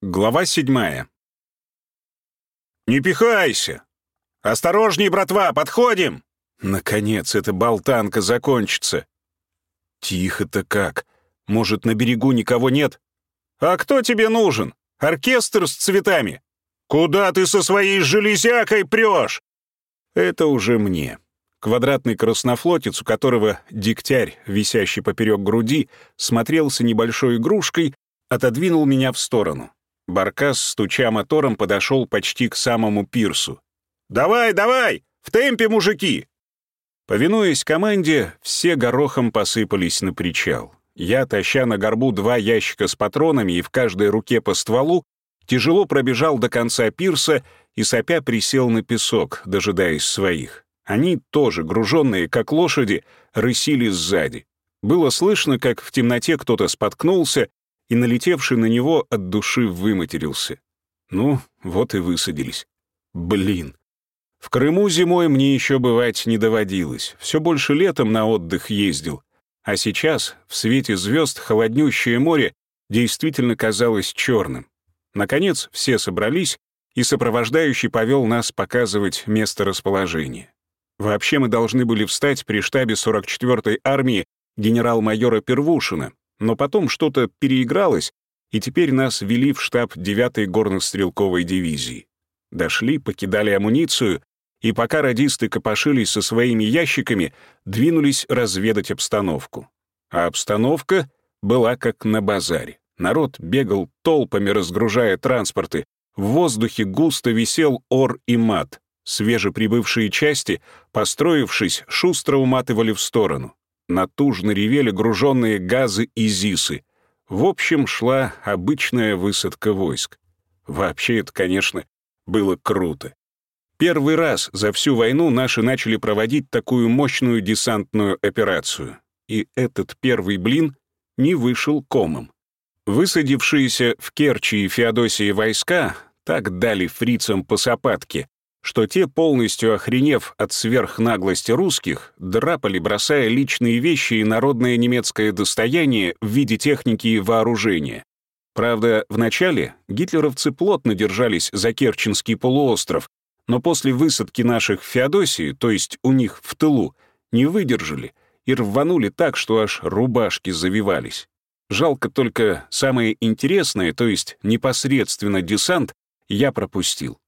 Глава седьмая. «Не пихайся! Осторожней, братва, подходим!» Наконец эта болтанка закончится. Тихо-то как. Может, на берегу никого нет? А кто тебе нужен? Оркестр с цветами? Куда ты со своей железякой прешь? Это уже мне. Квадратный краснофлотец, у которого дегтярь, висящий поперек груди, смотрелся небольшой игрушкой, отодвинул меня в сторону. Баркас, стуча мотором, подошел почти к самому пирсу. «Давай, давай! В темпе, мужики!» Повинуясь команде, все горохом посыпались на причал. Я, таща на горбу два ящика с патронами и в каждой руке по стволу, тяжело пробежал до конца пирса и сопя присел на песок, дожидаясь своих. Они, тоже груженные, как лошади, рысили сзади. Было слышно, как в темноте кто-то споткнулся и, налетевший на него, от души выматерился. Ну, вот и высадились. Блин. В Крыму зимой мне еще бывать не доводилось. Все больше летом на отдых ездил. А сейчас, в свете звезд, холоднющее море действительно казалось черным. Наконец, все собрались, и сопровождающий повел нас показывать место расположения. Вообще мы должны были встать при штабе 44-й армии генерал-майора Первушина, но потом что-то переигралось, и теперь нас вели в штаб 9-й горно-стрелковой дивизии. Дошли, покидали амуницию, и пока радисты копошились со своими ящиками, двинулись разведать обстановку. А обстановка была как на базаре. Народ бегал толпами, разгружая транспорты. В воздухе густо висел ор и мат. Свежеприбывшие части, построившись, шустро уматывали в сторону натужно ревели груженные газы и ЗИСы. В общем, шла обычная высадка войск. Вообще это, конечно, было круто. Первый раз за всю войну наши начали проводить такую мощную десантную операцию. И этот первый блин не вышел комом. Высадившиеся в Керчи и Феодосии войска так дали фрицам по сапатке, что те, полностью охренев от сверхнаглости русских, драпали, бросая личные вещи и народное немецкое достояние в виде техники и вооружения. Правда, вначале гитлеровцы плотно держались за Керченский полуостров, но после высадки наших в Феодосии, то есть у них в тылу, не выдержали и рванули так, что аж рубашки завивались. Жалко только самое интересное, то есть непосредственно десант, я пропустил.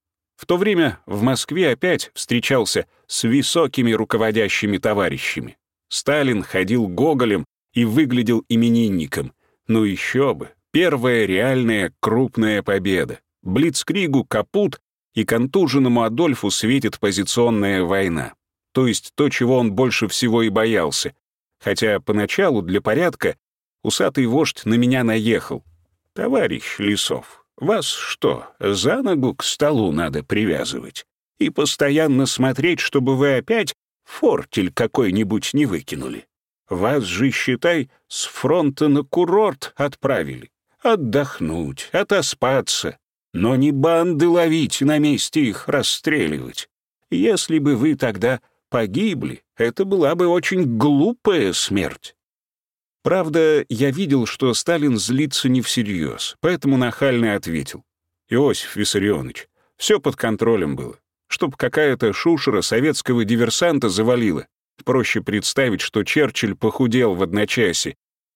В то время в Москве опять встречался с высокими руководящими товарищами. Сталин ходил гоголем и выглядел именинником. Ну еще бы, первая реальная крупная победа. Блицкригу капут, и контуженному Адольфу светит позиционная война. То есть то, чего он больше всего и боялся. Хотя поначалу, для порядка, усатый вождь на меня наехал. «Товарищ Лисов, вас что, за ногу к столу надо привязывать? И постоянно смотреть, чтобы вы опять фортель какой-нибудь не выкинули? Вас же, считай, с фронта на курорт отправили. Отдохнуть, отоспаться, но не банды ловить, на месте их расстреливать. Если бы вы тогда погибли, это была бы очень глупая смерть. Правда, я видел, что Сталин злится не всерьез, поэтому нахально ответил. «Иосиф Виссарионович, все под контролем было. Чтоб какая-то шушера советского диверсанта завалила. Проще представить, что Черчилль похудел в одночасье.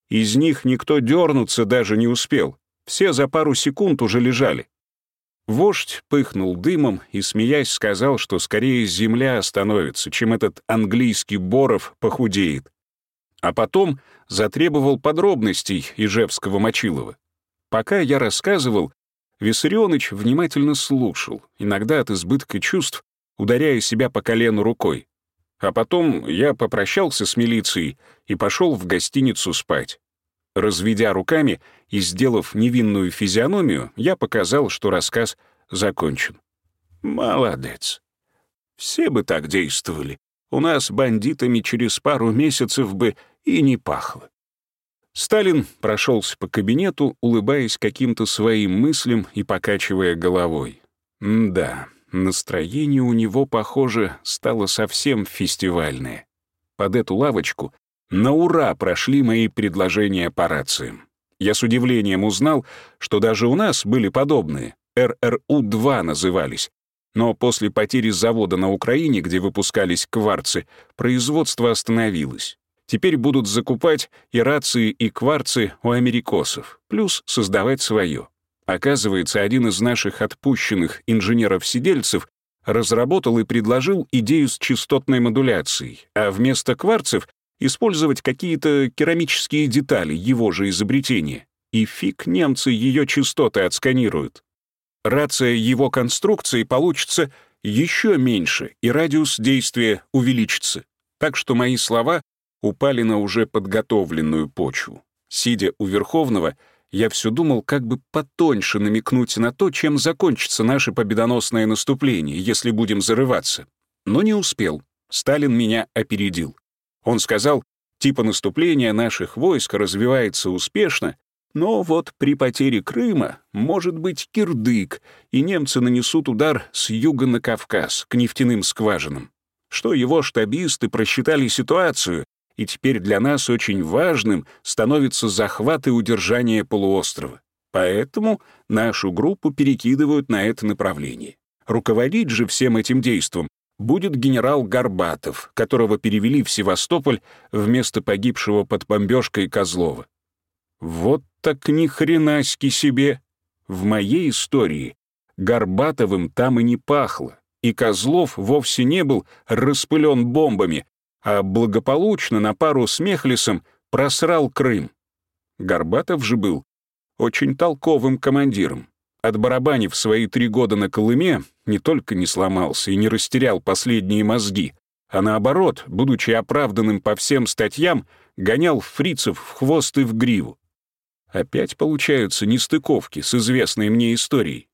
Из них никто дернуться даже не успел. Все за пару секунд уже лежали. Вождь пыхнул дымом и, смеясь, сказал, что скорее земля остановится, чем этот английский Боров похудеет а потом затребовал подробностей Ижевского-Мочилова. Пока я рассказывал, Виссарионыч внимательно слушал, иногда от избытка чувств, ударяя себя по колену рукой. А потом я попрощался с милицией и пошел в гостиницу спать. Разведя руками и сделав невинную физиономию, я показал, что рассказ закончен. «Молодец. Все бы так действовали. У нас бандитами через пару месяцев бы и не пахло. Сталин прошелся по кабинету, улыбаясь каким-то своим мыслям и покачивая головой. Да, настроение у него, похоже, стало совсем фестивальное. Под эту лавочку на ура прошли мои предложения по рациям. Я с удивлением узнал, что даже у нас были подобные. РРУ-2 назывались. Но после потери завода на Украине, где выпускались кварцы, производство остановилось. Теперь будут закупать и рации, и кварцы у америкосов, плюс создавать свое. Оказывается, один из наших отпущенных инженеров-сидельцев разработал и предложил идею с частотной модуляцией, а вместо кварцев использовать какие-то керамические детали его же изобретения. И фиг немцы ее частоты отсканируют. Рация его конструкции получится еще меньше, и радиус действия увеличится. Так что мои слова упали на уже подготовленную почву. Сидя у Верховного, я все думал, как бы потоньше намекнуть на то, чем закончится наше победоносное наступление, если будем зарываться. Но не успел. Сталин меня опередил. Он сказал, типа наступления наших войск развивается успешно, но вот при потере Крыма может быть кирдык, и немцы нанесут удар с юга на Кавказ, к нефтяным скважинам. Что его штабисты просчитали ситуацию, и теперь для нас очень важным становится захват и удержание полуострова. Поэтому нашу группу перекидывают на это направление. Руководить же всем этим действом будет генерал Горбатов, которого перевели в Севастополь вместо погибшего под бомбежкой Козлова. Вот так ни хренаськи себе! В моей истории Горбатовым там и не пахло, и Козлов вовсе не был распылен бомбами, а благополучно на пару с Мехлисом просрал Крым. Горбатов же был очень толковым командиром. Отбарабанив свои три года на Колыме, не только не сломался и не растерял последние мозги, а наоборот, будучи оправданным по всем статьям, гонял фрицев в хвост и в гриву. Опять получаются нестыковки с известной мне историей.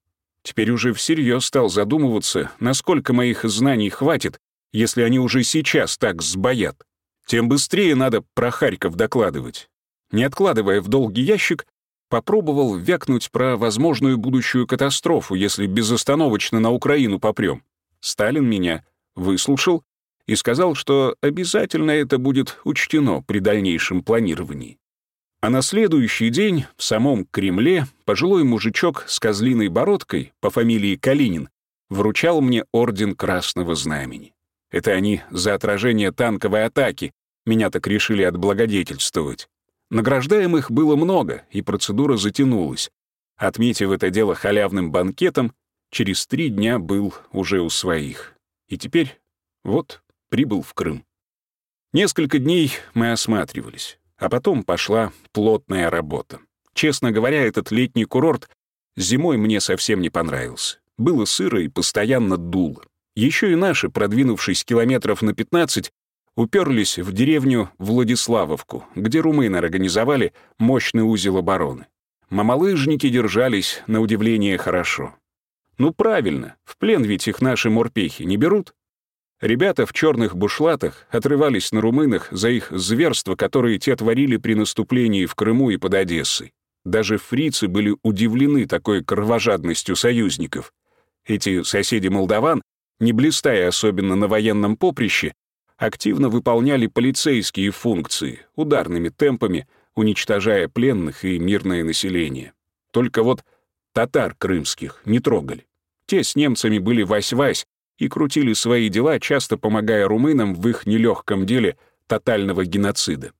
Теперь уже всерьез стал задумываться, насколько моих знаний хватит, если они уже сейчас так сбоят. Тем быстрее надо про Харьков докладывать. Не откладывая в долгий ящик, попробовал вякнуть про возможную будущую катастрофу, если безостановочно на Украину попрем. Сталин меня выслушал и сказал, что обязательно это будет учтено при дальнейшем планировании. А на следующий день в самом Кремле пожилой мужичок с козлиной бородкой по фамилии Калинин вручал мне орден Красного Знамени. Это они за отражение танковой атаки меня так решили отблагодетельствовать. Награждаемых было много, и процедура затянулась. Отметив это дело халявным банкетом, через три дня был уже у своих. И теперь вот прибыл в Крым. Несколько дней мы осматривались, а потом пошла плотная работа. Честно говоря, этот летний курорт зимой мне совсем не понравился. Было сыро и постоянно дуло. Еще и наши, продвинувшись километров на 15, уперлись в деревню Владиславовку, где румыны организовали мощный узел обороны. Мамалыжники держались, на удивление, хорошо. Ну правильно, в плен ведь их наши морпехи не берут. Ребята в черных бушлатах отрывались на румынах за их зверства, которые те творили при наступлении в Крыму и под Одессой. Даже фрицы были удивлены такой кровожадностью союзников. Эти соседи молдаван, не блистая особенно на военном поприще, активно выполняли полицейские функции, ударными темпами уничтожая пленных и мирное население. Только вот татар крымских не трогали. Те с немцами были вась-вась и крутили свои дела, часто помогая румынам в их нелегком деле тотального геноцида.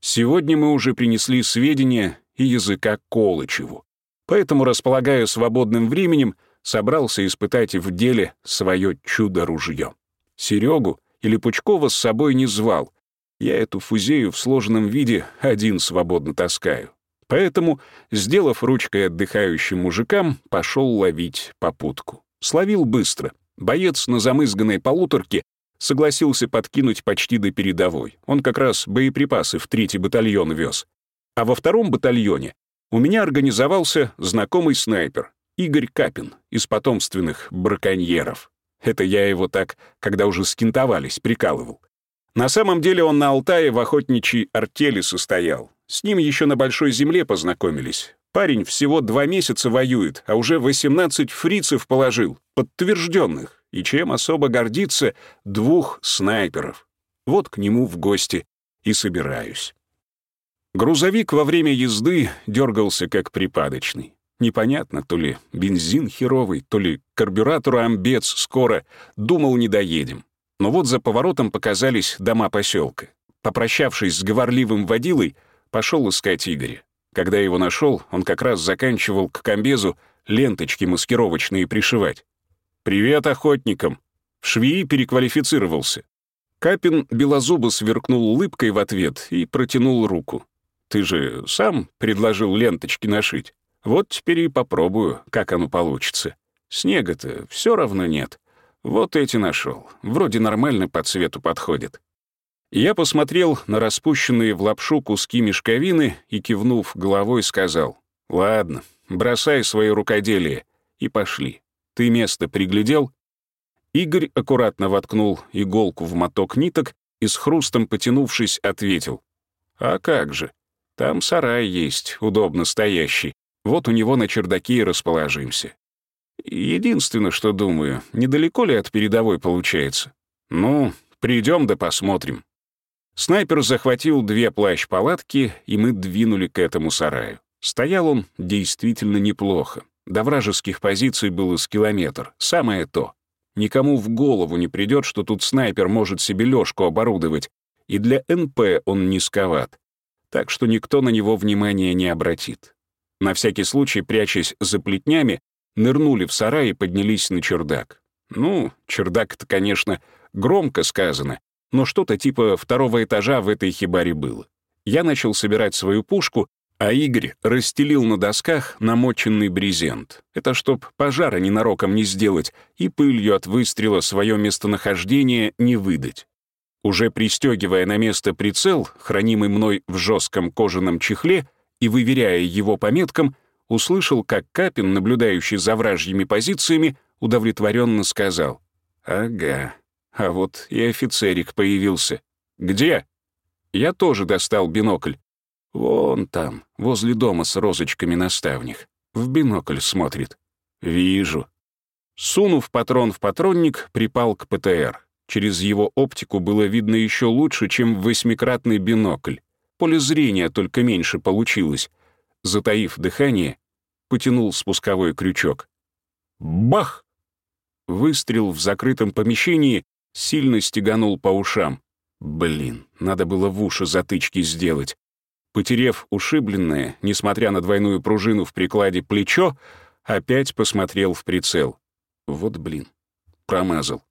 Сегодня мы уже принесли сведения и языка Колычеву. Поэтому, располагая свободным временем, собрался испытать в деле свое чудо-ружье. Серегу или Пучкова с собой не звал. Я эту фузею в сложенном виде один свободно таскаю. Поэтому, сделав ручкой отдыхающим мужикам, пошел ловить попутку. Словил быстро. Боец на замызганной полуторке согласился подкинуть почти до передовой. Он как раз боеприпасы в третий батальон вез. А во втором батальоне у меня организовался знакомый снайпер Игорь Капин из потомственных браконьеров. Это я его так, когда уже скинтовались, прикалывал. На самом деле он на Алтае в охотничьей артели состоял. С ним еще на Большой Земле познакомились. Парень всего два месяца воюет, а уже 18 фрицев положил, подтвержденных. И чем особо гордится двух снайперов. Вот к нему в гости и собираюсь. Грузовик во время езды дергался как припадочный. Непонятно, то ли бензин херовый, то ли карбюратору амбец скоро. Думал, не доедем. Но вот за поворотом показались дома поселка. Попрощавшись с говорливым водилой, пошел искать Игоря. Когда его нашел, он как раз заканчивал к комбезу ленточки маскировочные пришивать. «Привет охотникам!» В швеи переквалифицировался. Капин белозубо сверкнул улыбкой в ответ и протянул руку. «Ты же сам предложил ленточки нашить. Вот теперь и попробую, как оно получится. Снега-то все равно нет. Вот эти нашел. Вроде нормально по цвету подходит». Я посмотрел на распущенные в лапшу куски мешковины и, кивнув головой, сказал, «Ладно, бросай свое рукоделие и пошли. Ты место приглядел?» Игорь аккуратно воткнул иголку в моток ниток и с хрустом потянувшись ответил. «А как же? Там сарай есть, удобно стоящий. Вот у него на чердаке и расположимся. Единственное, что думаю, недалеко ли от передовой получается? Ну, придем да посмотрим». Снайпер захватил две плащ-палатки, и мы двинули к этому сараю. Стоял он действительно неплохо. До вражеских позиций было с километр. Самое то. Никому в голову не придет, что тут снайпер может себе лёжку оборудовать, и для НП он низковат. Так что никто на него внимания не обратит. На всякий случай, прячась за плетнями, нырнули в сарай и поднялись на чердак. Ну, чердак это, конечно, громко сказано, но что-то типа второго этажа в этой хибаре было. Я начал собирать свою пушку, а Игорь расстелил на досках намоченный брезент. Это чтоб пожара ненароком не сделать и пылью от выстрела свое местонахождение не выдать. Уже пристегивая на место прицел, хранимый мной в жестком кожаном чехле, и выверяя его по меткам, услышал, как Капин, наблюдающий за вражьими позициями, удовлетворенно сказал «Ага, а вот и офицерик появился. Где? Я тоже достал бинокль. Вон там, возле дома с розочками на ставнях. В бинокль смотрит. Вижу. Сунув патрон в патронник, припал к ПТР. Через его оптику было видно еще лучше, чем в восьмикратный бинокль. Поле зрения только меньше получилось. Затаив дыхание, потянул спусковой крючок. Бах! Выстрел в закрытом помещении Сильно стеганул по ушам. Блин, надо было в уши затычки сделать. Потерев ушибленное, несмотря на двойную пружину в прикладе плечо, опять посмотрел в прицел. Вот блин, промазал.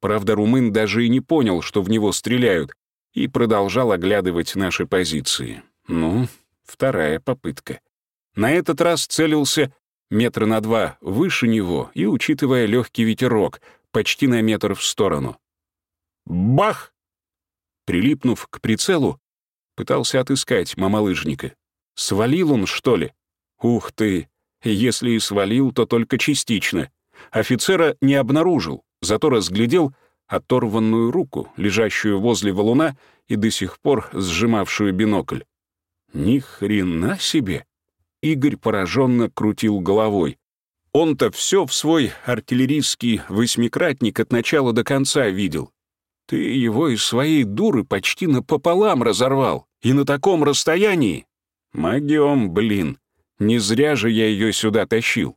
Правда, румын даже и не понял, что в него стреляют, и продолжал оглядывать наши позиции. Ну, вторая попытка. На этот раз целился метра на два выше него и, учитывая легкий ветерок, почти на метр в сторону. Бах! Прилипнув к прицелу, пытался отыскать мамалыжника. Свалил он, что ли? Ух ты! Если и свалил, то только частично. Офицера не обнаружил, зато разглядел оторванную руку, лежащую возле валуна и до сих пор сжимавшую бинокль. Ни хрена себе! Игорь пораженно крутил головой. Он-то все в свой артиллерийский восьмикратник от начала до конца видел. Ты его из своей дуры почти напополам разорвал. И на таком расстоянии. Магиом, блин. Не зря же я ее сюда тащил.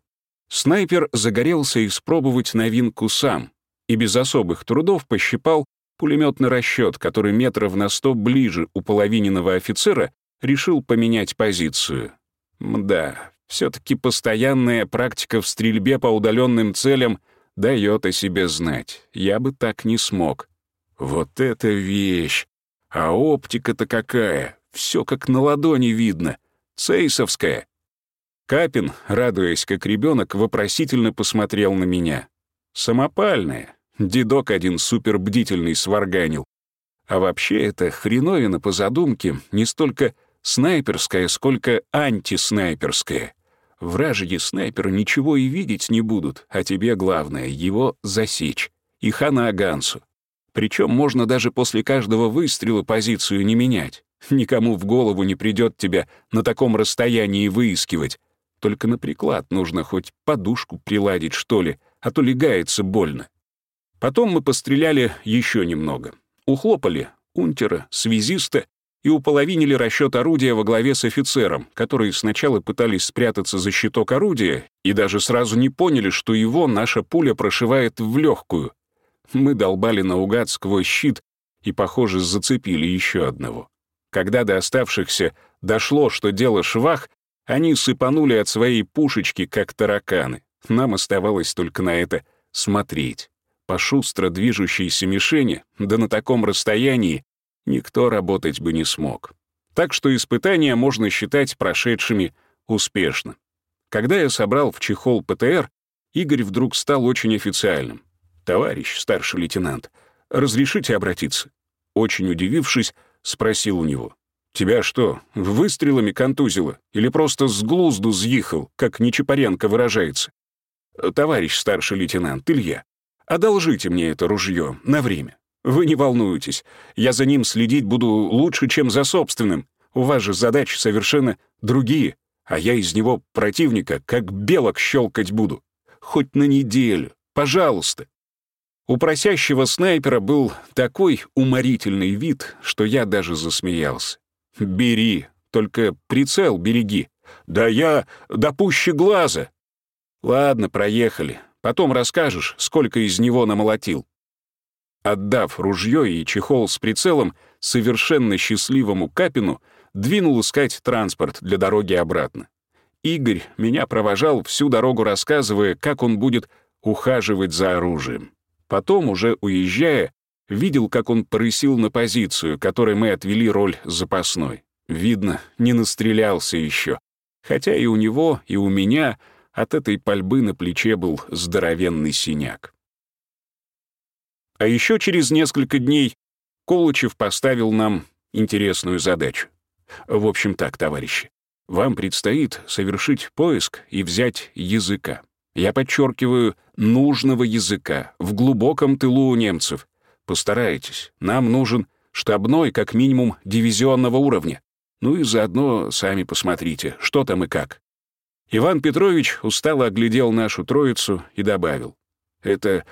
Снайпер загорелся испробовать новинку сам и без особых трудов пощипал пулеметный расчет, который метров на сто ближе у половиненного офицера решил поменять позицию. Мда, все-таки постоянная практика в стрельбе по удаленным целям дает о себе знать. Я бы так не смог. Вот это вещь! А оптика-то какая! Все как на ладони видно. Цейсовская. Капин, радуясь как ребенок, вопросительно посмотрел на меня. Самопальная. Дедок один супербдительный сварганил. А вообще это хреновина по задумке не столько снайперская, сколько антиснайперская. Вражьи снайперы ничего и видеть не будут, а тебе главное — его засечь. И хана Гансу. Причем можно даже после каждого выстрела позицию не менять. Никому в голову не придет тебя на таком расстоянии выискивать. Только на приклад нужно хоть подушку приладить, что ли, а то легается больно. Потом мы постреляли еще немного. Ухлопали унтера, связиста и уполовинили расчет орудия во главе с офицером, которые сначала пытались спрятаться за щиток орудия и даже сразу не поняли, что его наша пуля прошивает в легкую. Мы долбали наугад сквозь щит и, похоже, зацепили еще одного. Когда до оставшихся дошло, что дело швах, они сыпанули от своей пушечки, как тараканы. Нам оставалось только на это смотреть. По шустро движущейся мишени, да на таком расстоянии, никто работать бы не смог. Так что испытания можно считать прошедшими успешно. Когда я собрал в чехол ПТР, Игорь вдруг стал очень официальным. «Товарищ старший лейтенант, разрешите обратиться?» Очень удивившись, спросил у него. «Тебя что, выстрелами контузило? Или просто с глузду съехал, как Нечапаренко выражается?» «Товарищ старший лейтенант Илья, одолжите мне это ружье на время. Вы не волнуйтесь, я за ним следить буду лучше, чем за собственным. У вас же задачи совершенно другие, а я из него противника как белок щелкать буду. Хоть на неделю, пожалуйста». У просящего снайпера был такой уморительный вид, что я даже засмеялся. «Бери, только прицел береги. Да я да пуще глаза». «Ладно, проехали. Потом расскажешь, сколько из него намолотил». Отдав ружье и чехол с прицелом, совершенно счастливому Капину двинул искать транспорт для дороги обратно. Игорь меня провожал всю дорогу, рассказывая, как он будет ухаживать за оружием. Потом, уже уезжая, видел, как он порысил на позицию, которой мы отвели роль запасной. Видно, не настрелялся еще. Хотя и у него, и у меня от этой пальбы на плече был здоровенный синяк. А еще через несколько дней Колычев поставил нам интересную задачу. В общем так, товарищи, вам предстоит совершить поиск и взять языка. Я подчеркиваю, нужного языка, в глубоком тылу у немцев. Постарайтесь, нам нужен штабной, как минимум, дивизионного уровня. Ну и заодно сами посмотрите, что там и как. Иван Петрович устало оглядел нашу троицу и добавил. Это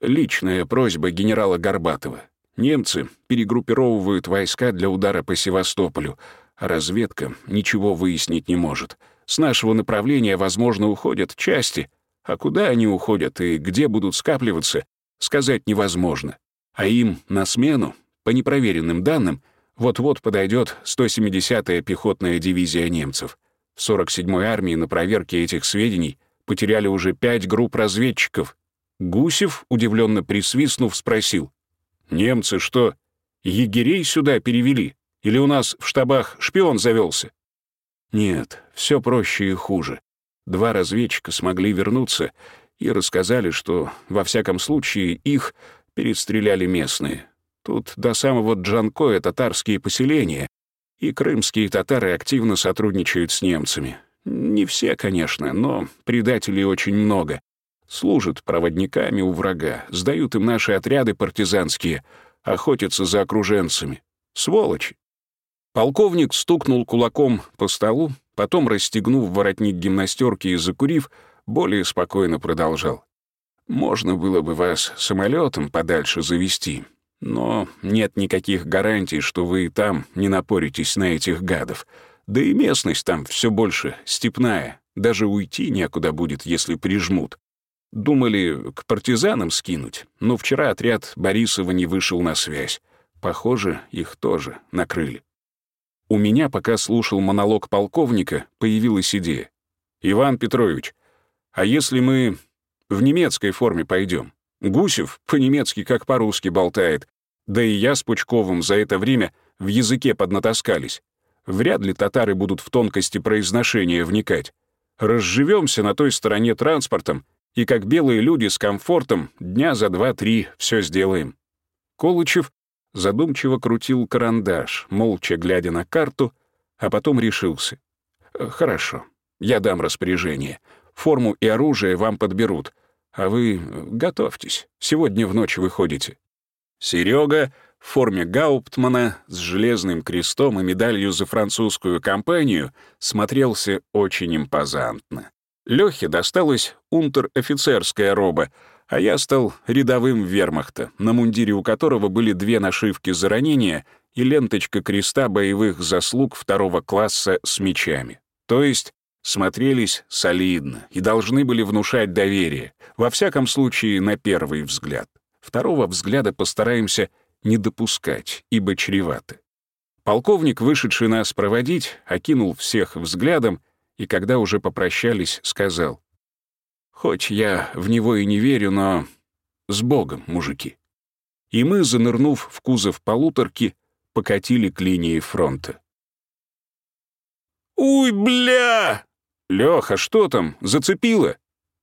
личная просьба генерала Горбатова. Немцы перегруппировывают войска для удара по Севастополю, а разведка ничего выяснить не может. С нашего направления, возможно, уходят части, а куда они уходят и где будут скапливаться, сказать невозможно. А им на смену, по непроверенным данным, вот-вот подойдет 170-я пехотная дивизия немцев. В 47-й армии на проверке этих сведений потеряли уже пять групп разведчиков. Гусев, удивленно присвистнув, спросил. «Немцы что, егерей сюда перевели? Или у нас в штабах шпион завелся?» «Нет, все проще и хуже. Два разведчика смогли вернуться и рассказали, что, во всяком случае, их перестреляли местные. Тут до самого Джанкоя татарские поселения, и крымские татары активно сотрудничают с немцами. Не все, конечно, но предателей очень много. Служат проводниками у врага, сдают им наши отряды партизанские, охотятся за окруженцами. Сволочи. Полковник стукнул кулаком по столу, Потом, расстегнув воротник гимнастерки и закурив, более спокойно продолжал. «Можно было бы вас самолетом подальше завести, но нет никаких гарантий, что вы там не напоритесь на этих гадов. Да и местность там все больше степная, даже уйти некуда будет, если прижмут. Думали к партизанам скинуть, но вчера отряд Борисова не вышел на связь. Похоже, их тоже накрыли. У меня, пока слушал монолог полковника, появилась идея. «Иван Петрович, а если мы в немецкой форме пойдем? Гусев по-немецки как по-русски болтает, да и я с Пучковым за это время в языке поднатаскались. Вряд ли татары будут в тонкости произношения вникать. Разживемся на той стороне транспортом, и как белые люди с комфортом дня за два-три все сделаем». Колычев задумчиво крутил карандаш, молча глядя на карту, а потом решился. «Э, «Хорошо, я дам распоряжение. Форму и оружие вам подберут, а вы готовьтесь, сегодня в ночь выходите». Серега в форме Гауптмана с железным крестом и медалью за французскую кампанию смотрелся очень импозантно. Лёхе досталась унтер-офицерская роба — а я стал рядовым вермахта, на мундире у которого были две нашивки за ранения и ленточка креста боевых заслуг второго класса с мечами. То есть смотрелись солидно и должны были внушать доверие, во всяком случае на первый взгляд. Второго взгляда постараемся не допускать, ибо чреваты. Полковник, вышедший нас проводить, окинул всех взглядом и, когда уже попрощались, сказал, «Хоть я в него и не верю, но с Богом, мужики». И мы, занырнув в кузов полуторки, покатили к линии фронта. «Уй, бля!» «Лёха, что там? Зацепило?»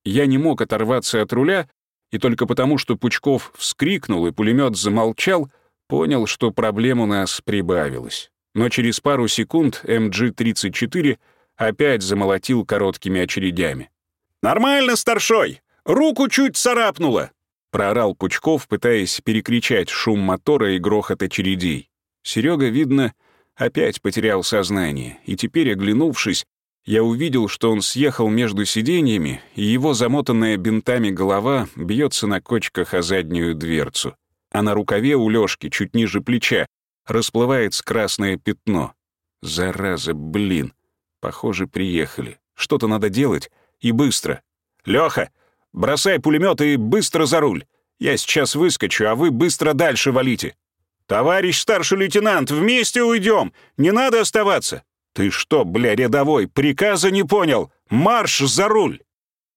Я не мог оторваться от руля, и только потому, что Пучков вскрикнул и пулемет замолчал, понял, что проблем у нас прибавилось. Но через пару секунд МГ-34 опять замолотил короткими очередями. «Нормально, старшой! Руку чуть царапнуло!» проорал Пучков, пытаясь перекричать шум мотора и грохот очередей. Серега, видно, опять потерял сознание, и теперь, оглянувшись, я увидел, что он съехал между сиденьями, и его замотанная бинтами голова бьется на кочках о заднюю дверцу. А на рукаве у Лёшки, чуть ниже плеча, расплывается красное пятно. Зараза, блин. Похоже, приехали. Что-то надо делать, и быстро. «Лёха, бросай пулемёт и быстро за руль. Я сейчас выскочу, а вы быстро дальше валите». «Товарищ старший лейтенант, вместе уйдем! Не надо оставаться!» «Ты что, бля, рядовой, приказа не понял? Марш за руль!»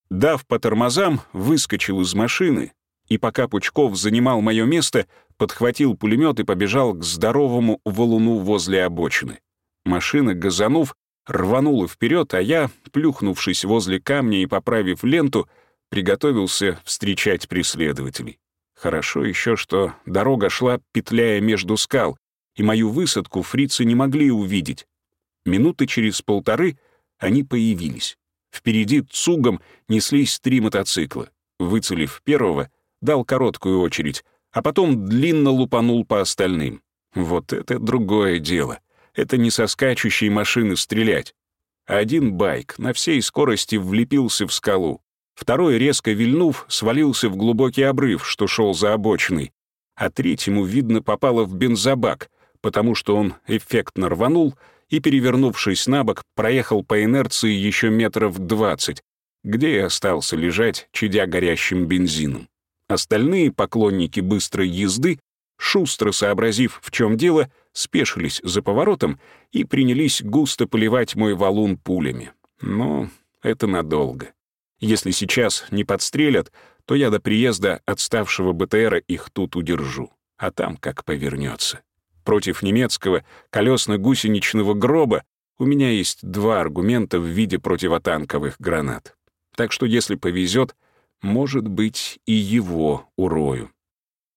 Дав по тормозам, выскочил из машины, и пока Пучков занимал мое место, подхватил пулемет и побежал к здоровому валуну возле обочины. Машина, газанув, рванула вперед, а я, плюхнувшись возле камня и поправив ленту, приготовился встречать преследователей. Хорошо еще, что дорога шла, петляя между скал, и мою высадку фрицы не могли увидеть. Минуты через полторы они появились. Впереди цугом неслись три мотоцикла. Выцелив первого, дал короткую очередь, а потом длинно лупанул по остальным. Вот это другое дело. Это не со скачущей машины стрелять. Один байк на всей скорости влепился в скалу. Второй, резко вильнув, свалился в глубокий обрыв, что шел за обочиной. А третьему, видно, попало в бензобак, потому что он эффектно рванул — и, перевернувшись на бок, проехал по инерции еще метров двадцать, где и остался лежать, чадя горящим бензином. Остальные поклонники быстрой езды, шустро сообразив, в чем дело, спешились за поворотом и принялись густо поливать мой валун пулями. Но это надолго. Если сейчас не подстрелят, то я до приезда отставшего БТРа их тут удержу, а там как повернется против немецкого колесно-гусеничного гроба, у меня есть два аргумента в виде противотанковых гранат. Так что, если повезет, может быть, и его урою.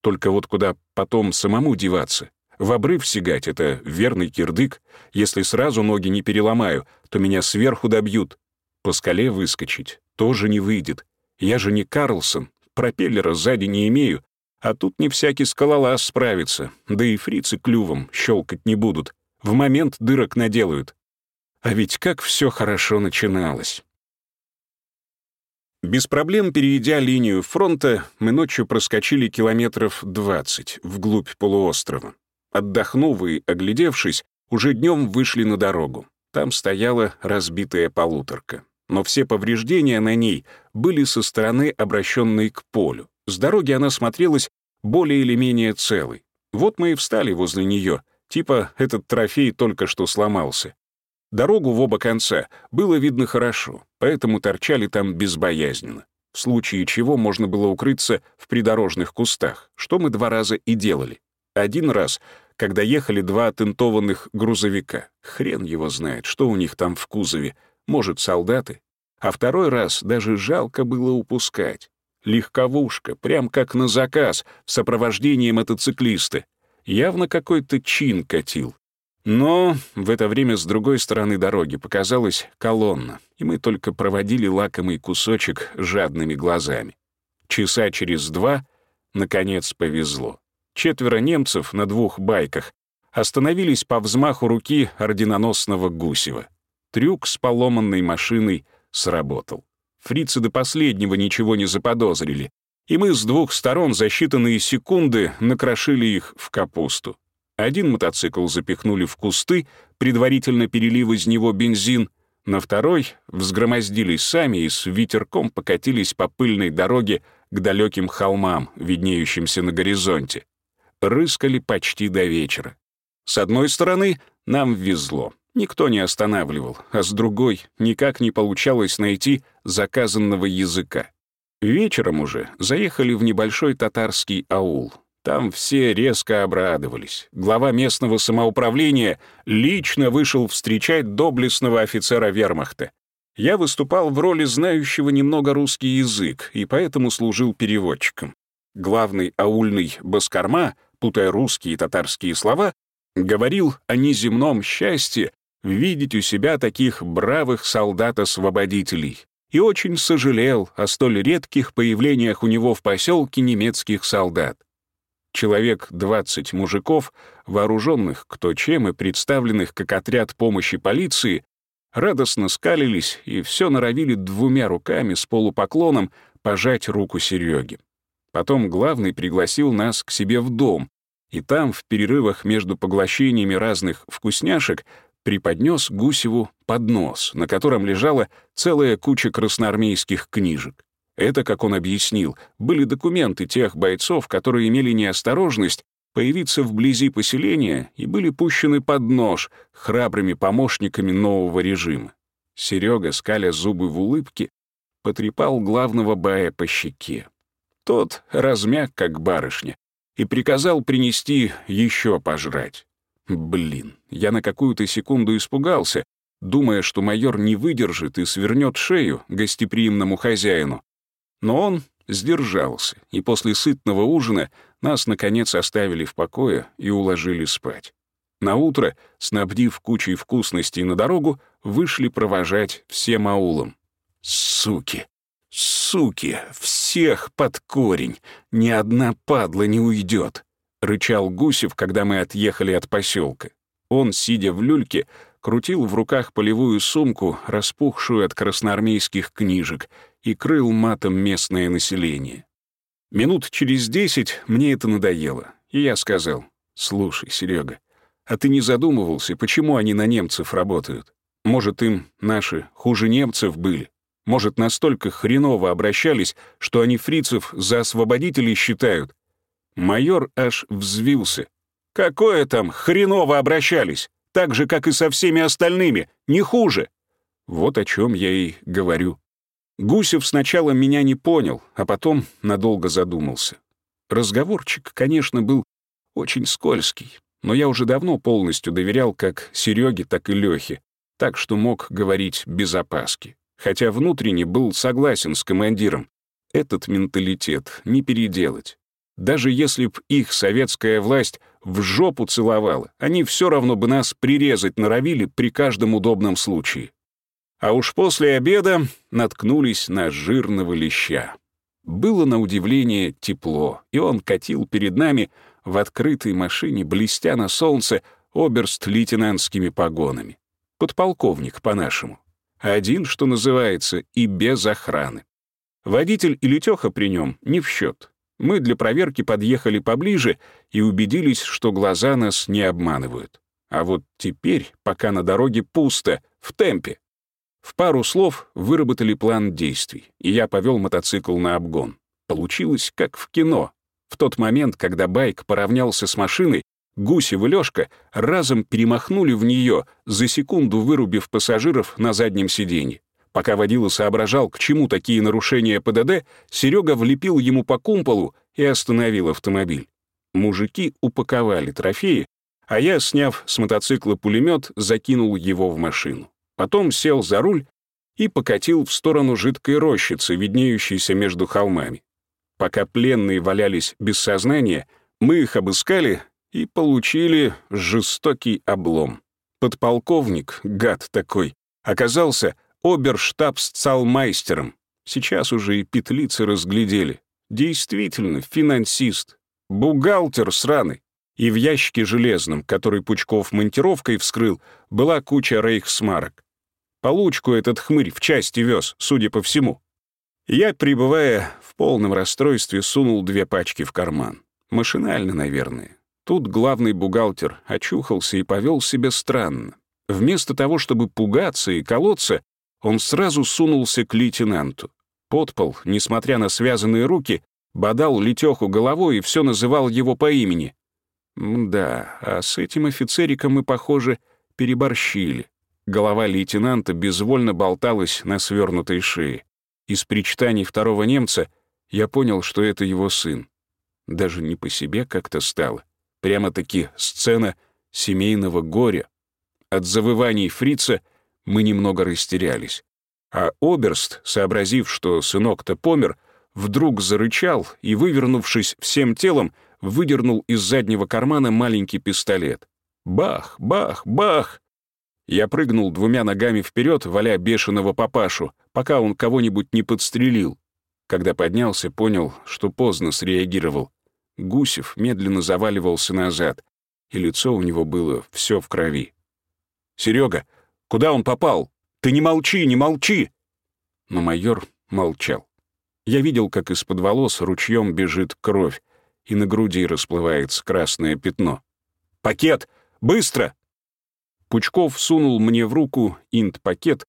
Только вот куда потом самому деваться? В обрыв сигать — это верный кирдык. Если сразу ноги не переломаю, то меня сверху добьют. По скале выскочить тоже не выйдет. Я же не Карлсон, пропеллера сзади не имею, а тут не всякий скалолаз справится, да и фрицы клювом щелкать не будут. В момент дырок наделают. А ведь как все хорошо начиналось. Без проблем перейдя линию фронта, мы ночью проскочили километров 20 вглубь полуострова. Отдохнув и оглядевшись, уже днем вышли на дорогу. Там стояла разбитая полуторка. Но все повреждения на ней были со стороны, обращенной к полю. С дороги она смотрелась более или менее целой. Вот мы и встали возле нее, типа этот трофей только что сломался. Дорогу в оба конца было видно хорошо, поэтому торчали там безбоязненно. В случае чего можно было укрыться в придорожных кустах, что мы два раза и делали. Один раз, когда ехали два тентованных грузовика. Хрен его знает, что у них там в кузове. Может, солдаты? А второй раз даже жалко было упускать. Легковушка, прям как на заказ, в сопровождении мотоциклиста. Явно какой-то чин катил. Но в это время с другой стороны дороги показалась колонна, и мы только проводили лакомый кусочек жадными глазами. Часа через два, наконец, повезло. Четверо немцев на двух байках остановились по взмаху руки орденоносного Гусева. Трюк с поломанной машиной сработал. Фрицы до последнего ничего не заподозрили, и мы с двух сторон за считанные секунды накрошили их в капусту. Один мотоцикл запихнули в кусты, предварительно перелив из него бензин, на второй взгромоздились сами и с ветерком покатились по пыльной дороге к далеким холмам, виднеющимся на горизонте. Рыскали почти до вечера. С одной стороны, нам везло. Никто не останавливал, а с другой никак не получалось найти заказанного языка. Вечером уже заехали в небольшой татарский аул. Там все резко обрадовались. Глава местного самоуправления лично вышел встречать доблестного офицера вермахта. Я выступал в роли знающего немного русский язык и поэтому служил переводчиком. Главный аульный Баскарма, путая русские и татарские слова, говорил о неземном счастье видеть у себя таких бравых солдат-освободителей и очень сожалел о столь редких появлениях у него в поселке немецких солдат. Человек 20 мужиков, вооруженных кто чем и представленных как отряд помощи полиции, радостно скалились и все норовили двумя руками с полупоклоном пожать руку Сереге. Потом главный пригласил нас к себе в дом, и там, в перерывах между поглощениями разных вкусняшек, преподнес Гусеву поднос, на котором лежала целая куча красноармейских книжек. Это, как он объяснил, были документы тех бойцов, которые имели неосторожность появиться вблизи поселения и были пущены под нож храбрыми помощниками нового режима. Серега, скаля зубы в улыбке, потрепал главного бая по щеке. Тот размяк, как барышня, и приказал принести еще пожрать. Блин, я на какую-то секунду испугался, думая, что майор не выдержит и свернет шею гостеприимному хозяину. Но он сдержался, и после сытного ужина нас, наконец, оставили в покое и уложили спать. На утро, снабдив кучей вкусностей на дорогу, вышли провожать всем аулом. Суки! Суки! Всех под корень! Ни одна падла не уйдет! — рычал Гусев, когда мы отъехали от поселка. Он, сидя в люльке, крутил в руках полевую сумку, распухшую от красноармейских книжек, и крыл матом местное население. Минут через десять мне это надоело, и я сказал, «Слушай, Серега, а ты не задумывался, почему они на немцев работают? Может, им наши хуже немцев были? Может, настолько хреново обращались, что они фрицев за освободителей считают, Майор аж взвился. «Какое там хреново обращались? Так же, как и со всеми остальными, не хуже!» Вот о чем я и говорю. Гусев сначала меня не понял, а потом надолго задумался. Разговорчик, конечно, был очень скользкий, но я уже давно полностью доверял как Сереге, так и Лехе, так что мог говорить без опаски. Хотя внутренне был согласен с командиром. Этот менталитет не переделать. Даже если б их советская власть в жопу целовала, они все равно бы нас прирезать норовили при каждом удобном случае. А уж после обеда наткнулись на жирного леща. Было на удивление тепло, и он катил перед нами в открытой машине, блестя на солнце, оберст лейтенантскими погонами. Подполковник, по-нашему. Один, что называется, и без охраны. Водитель и летеха при нем не в счет. Мы для проверки подъехали поближе и убедились, что глаза нас не обманывают. А вот теперь, пока на дороге пусто, в темпе. В пару слов выработали план действий, и я повел мотоцикл на обгон. Получилось, как в кино. В тот момент, когда байк поравнялся с машиной, Гусев и Лёшка разом перемахнули в нее, за секунду вырубив пассажиров на заднем сиденье. Пока водила соображал, к чему такие нарушения ПДД, Серега влепил ему по кумполу и остановил автомобиль. Мужики упаковали трофеи, а я, сняв с мотоцикла пулемет, закинул его в машину. Потом сел за руль и покатил в сторону жидкой рощицы, виднеющейся между холмами. Пока пленные валялись без сознания, мы их обыскали и получили жестокий облом. Подполковник, гад такой, оказался оберштабсцалмайстером. Сейчас уже и петлицы разглядели. Действительно, финансист. Бухгалтер сраный. И в ящике железном, который Пучков монтировкой вскрыл, была куча рейхсмарок. Получку этот хмырь в части вез, судя по всему. Я, пребывая в полном расстройстве, сунул две пачки в карман. Машинально, наверное. Тут главный бухгалтер очухался и повел себя странно. Вместо того, чтобы пугаться и колоться, он сразу сунулся к лейтенанту. Подпол, несмотря на связанные руки, бодал Летеху головой и все называл его по имени. Да, а с этим офицериком мы, похоже, переборщили. Голова лейтенанта безвольно болталась на свернутой шее. Из причитаний второго немца я понял, что это его сын. Даже не по себе как-то стало. Прямо-таки сцена семейного горя. От завываний фрица мы немного растерялись. А Оберст, сообразив, что сынок-то помер, вдруг зарычал и, вывернувшись всем телом, выдернул из заднего кармана маленький пистолет. Бах, бах, бах! Я прыгнул двумя ногами вперед, валя бешеного папашу, пока он кого-нибудь не подстрелил. Когда поднялся, понял, что поздно среагировал. Гусев медленно заваливался назад, и лицо у него было все в крови. «Серега, куда он попал? Ты не молчи, не молчи!» Но майор молчал. Я видел, как из-под волос ручьем бежит кровь, и на груди расплывается красное пятно. «Пакет! Быстро!» Пучков сунул мне в руку инт-пакет,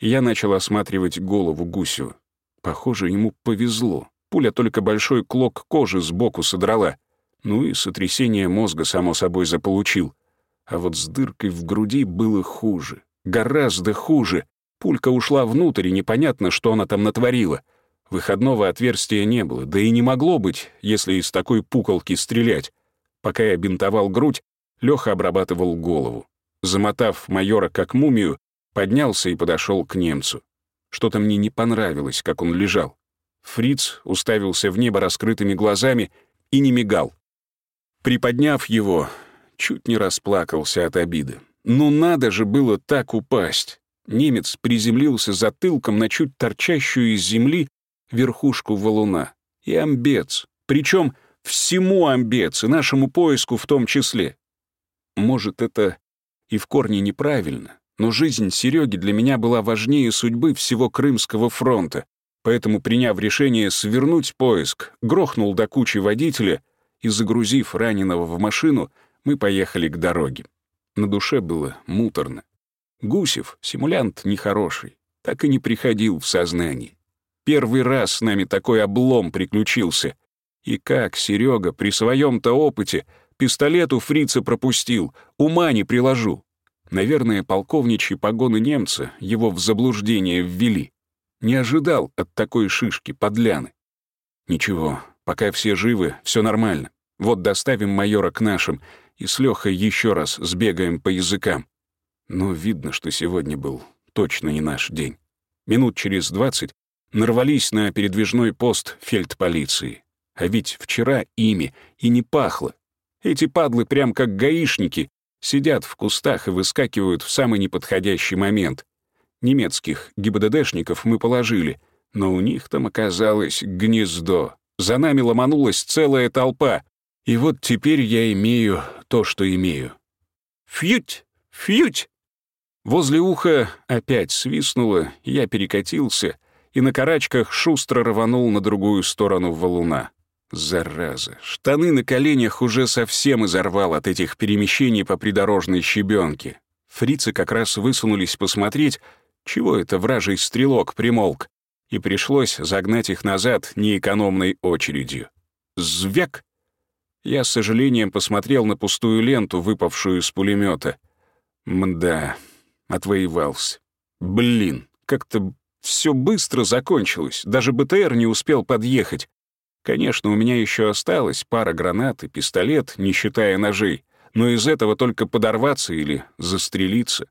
и я начал осматривать голову Гусева. Похоже, ему повезло. Пуля только большой клок кожи сбоку содрала. Ну и сотрясение мозга, само собой, заполучил. А вот с дыркой в груди было хуже. Гораздо хуже. Пулька ушла внутрь, и непонятно, что она там натворила. Выходного отверстия не было, да и не могло быть, если из такой пуколки стрелять. Пока я бинтовал грудь, Лёха обрабатывал голову. Замотав майора как мумию, поднялся и подошел к немцу. Что-то мне не понравилось, как он лежал. Фриц уставился в небо раскрытыми глазами и не мигал. Приподняв его, чуть не расплакался от обиды. Ну надо же было так упасть. Немец приземлился затылком на чуть торчащую из земли верхушку валуна. И амбец. Причем всему амбец, и нашему поиску в том числе. Может, это и в корне неправильно, но жизнь Сереги для меня была важнее судьбы всего Крымского фронта, Поэтому, приняв решение свернуть поиск, грохнул до кучи водителя и, загрузив раненого в машину, мы поехали к дороге. На душе было муторно. Гусев, симулянт нехороший, так и не приходил в сознание. Первый раз с нами такой облом приключился. И как Серега при своем-то опыте пистолет у фрица пропустил, ума не приложу. Наверное, полковничьи погоны немца его в заблуждение ввели. Не ожидал от такой шишки подляны. Ничего, пока все живы, все нормально. Вот доставим майора к нашим и с Лёхой еще раз сбегаем по языкам. Но видно, что сегодня был точно не наш день. Минут через двадцать нарвались на передвижной пост фельдполиции. А ведь вчера ими и не пахло. Эти падлы прям как гаишники сидят в кустах и выскакивают в самый неподходящий момент. Немецких ГИБДДшников мы положили, но у них там оказалось гнездо. За нами ломанулась целая толпа. И вот теперь я имею то, что имею. Фьють! Фьють! Возле уха опять свистнуло, я перекатился и на карачках шустро рванул на другую сторону валуна. Зараза, штаны на коленях уже совсем изорвал от этих перемещений по придорожной щебенке. Фрицы как раз высунулись посмотреть, чего это вражий стрелок примолк? И пришлось загнать их назад неэкономной очередью. Звяк! Я с сожалением посмотрел на пустую ленту, выпавшую из пулемета. Мда, отвоевался. Блин, как-то все быстро закончилось, даже БТР не успел подъехать. Конечно, у меня еще осталось пара гранат и пистолет, не считая ножей, но из этого только подорваться или застрелиться.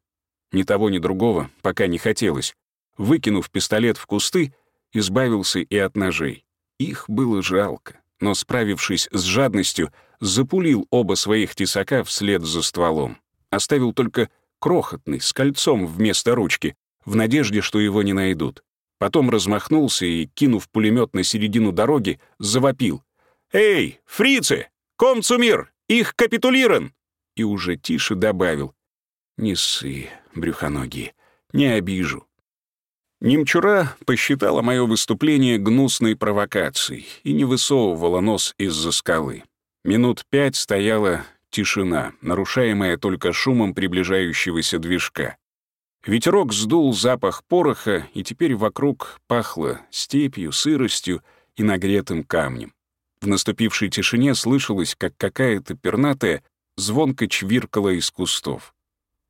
Ни того, ни другого пока не хотелось. Выкинув пистолет в кусты, избавился и от ножей. Их было жалко, но, справившись с жадностью, запулил оба своих тесака вслед за стволом. Оставил только крохотный, с кольцом вместо ручки, в надежде, что его не найдут. Потом размахнулся и, кинув пулемет на середину дороги, завопил. «Эй, фрицы! Комцумир! Их капитулирован!» И уже тише добавил. «Не ссы, брюхоногие, не обижу». Немчура посчитала мое выступление гнусной провокацией и не высовывала нос из-за скалы. Минут пять стояла тишина, нарушаемая только шумом приближающегося движка. Ветерок сдул запах пороха, и теперь вокруг пахло степью, сыростью и нагретым камнем. В наступившей тишине слышалось, как какая-то пернатая звонко чвиркала из кустов.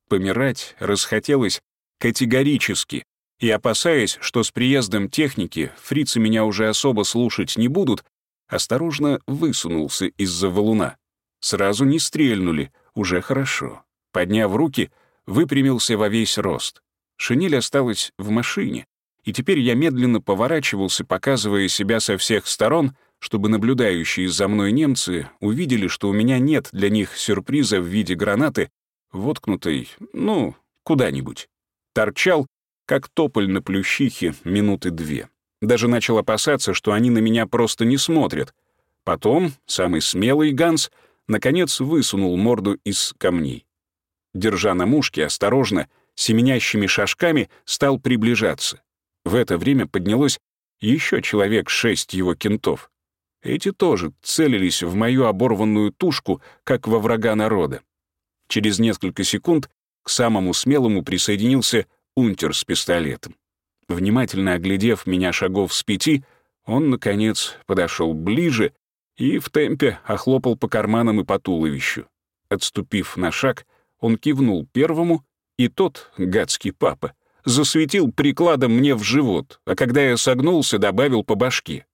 Помирать расхотелось категорически, и, опасаясь, что с приездом техники фрицы меня уже особо слушать не будут, осторожно высунулся из-за валуна. Сразу не стрельнули, уже хорошо. Подняв руки, выпрямился во весь рост. Шинель осталась в машине, и теперь я медленно поворачивался, показывая себя со всех сторон, чтобы наблюдающие за мной немцы увидели, что у меня нет для них сюрприза в виде гранаты, воткнутой, ну, куда-нибудь. Торчал, как тополь на плющихе, минуты две. Даже начал опасаться, что они на меня просто не смотрят. Потом самый смелый Ганс наконец высунул морду из камней. Держа на мушке, осторожно, семенящими шажками стал приближаться. В это время поднялось еще человек шесть его кентов. Эти тоже целились в мою оборванную тушку, как во врага народа. Через несколько секунд к самому смелому присоединился унтер с пистолетом. Внимательно оглядев меня шагов с пяти, он, наконец, подошел ближе и в темпе охлопал по карманам и по туловищу. Отступив на шаг, он кивнул первому, и тот, гадский папа, засветил прикладом мне в живот, а когда я согнулся, добавил по башке.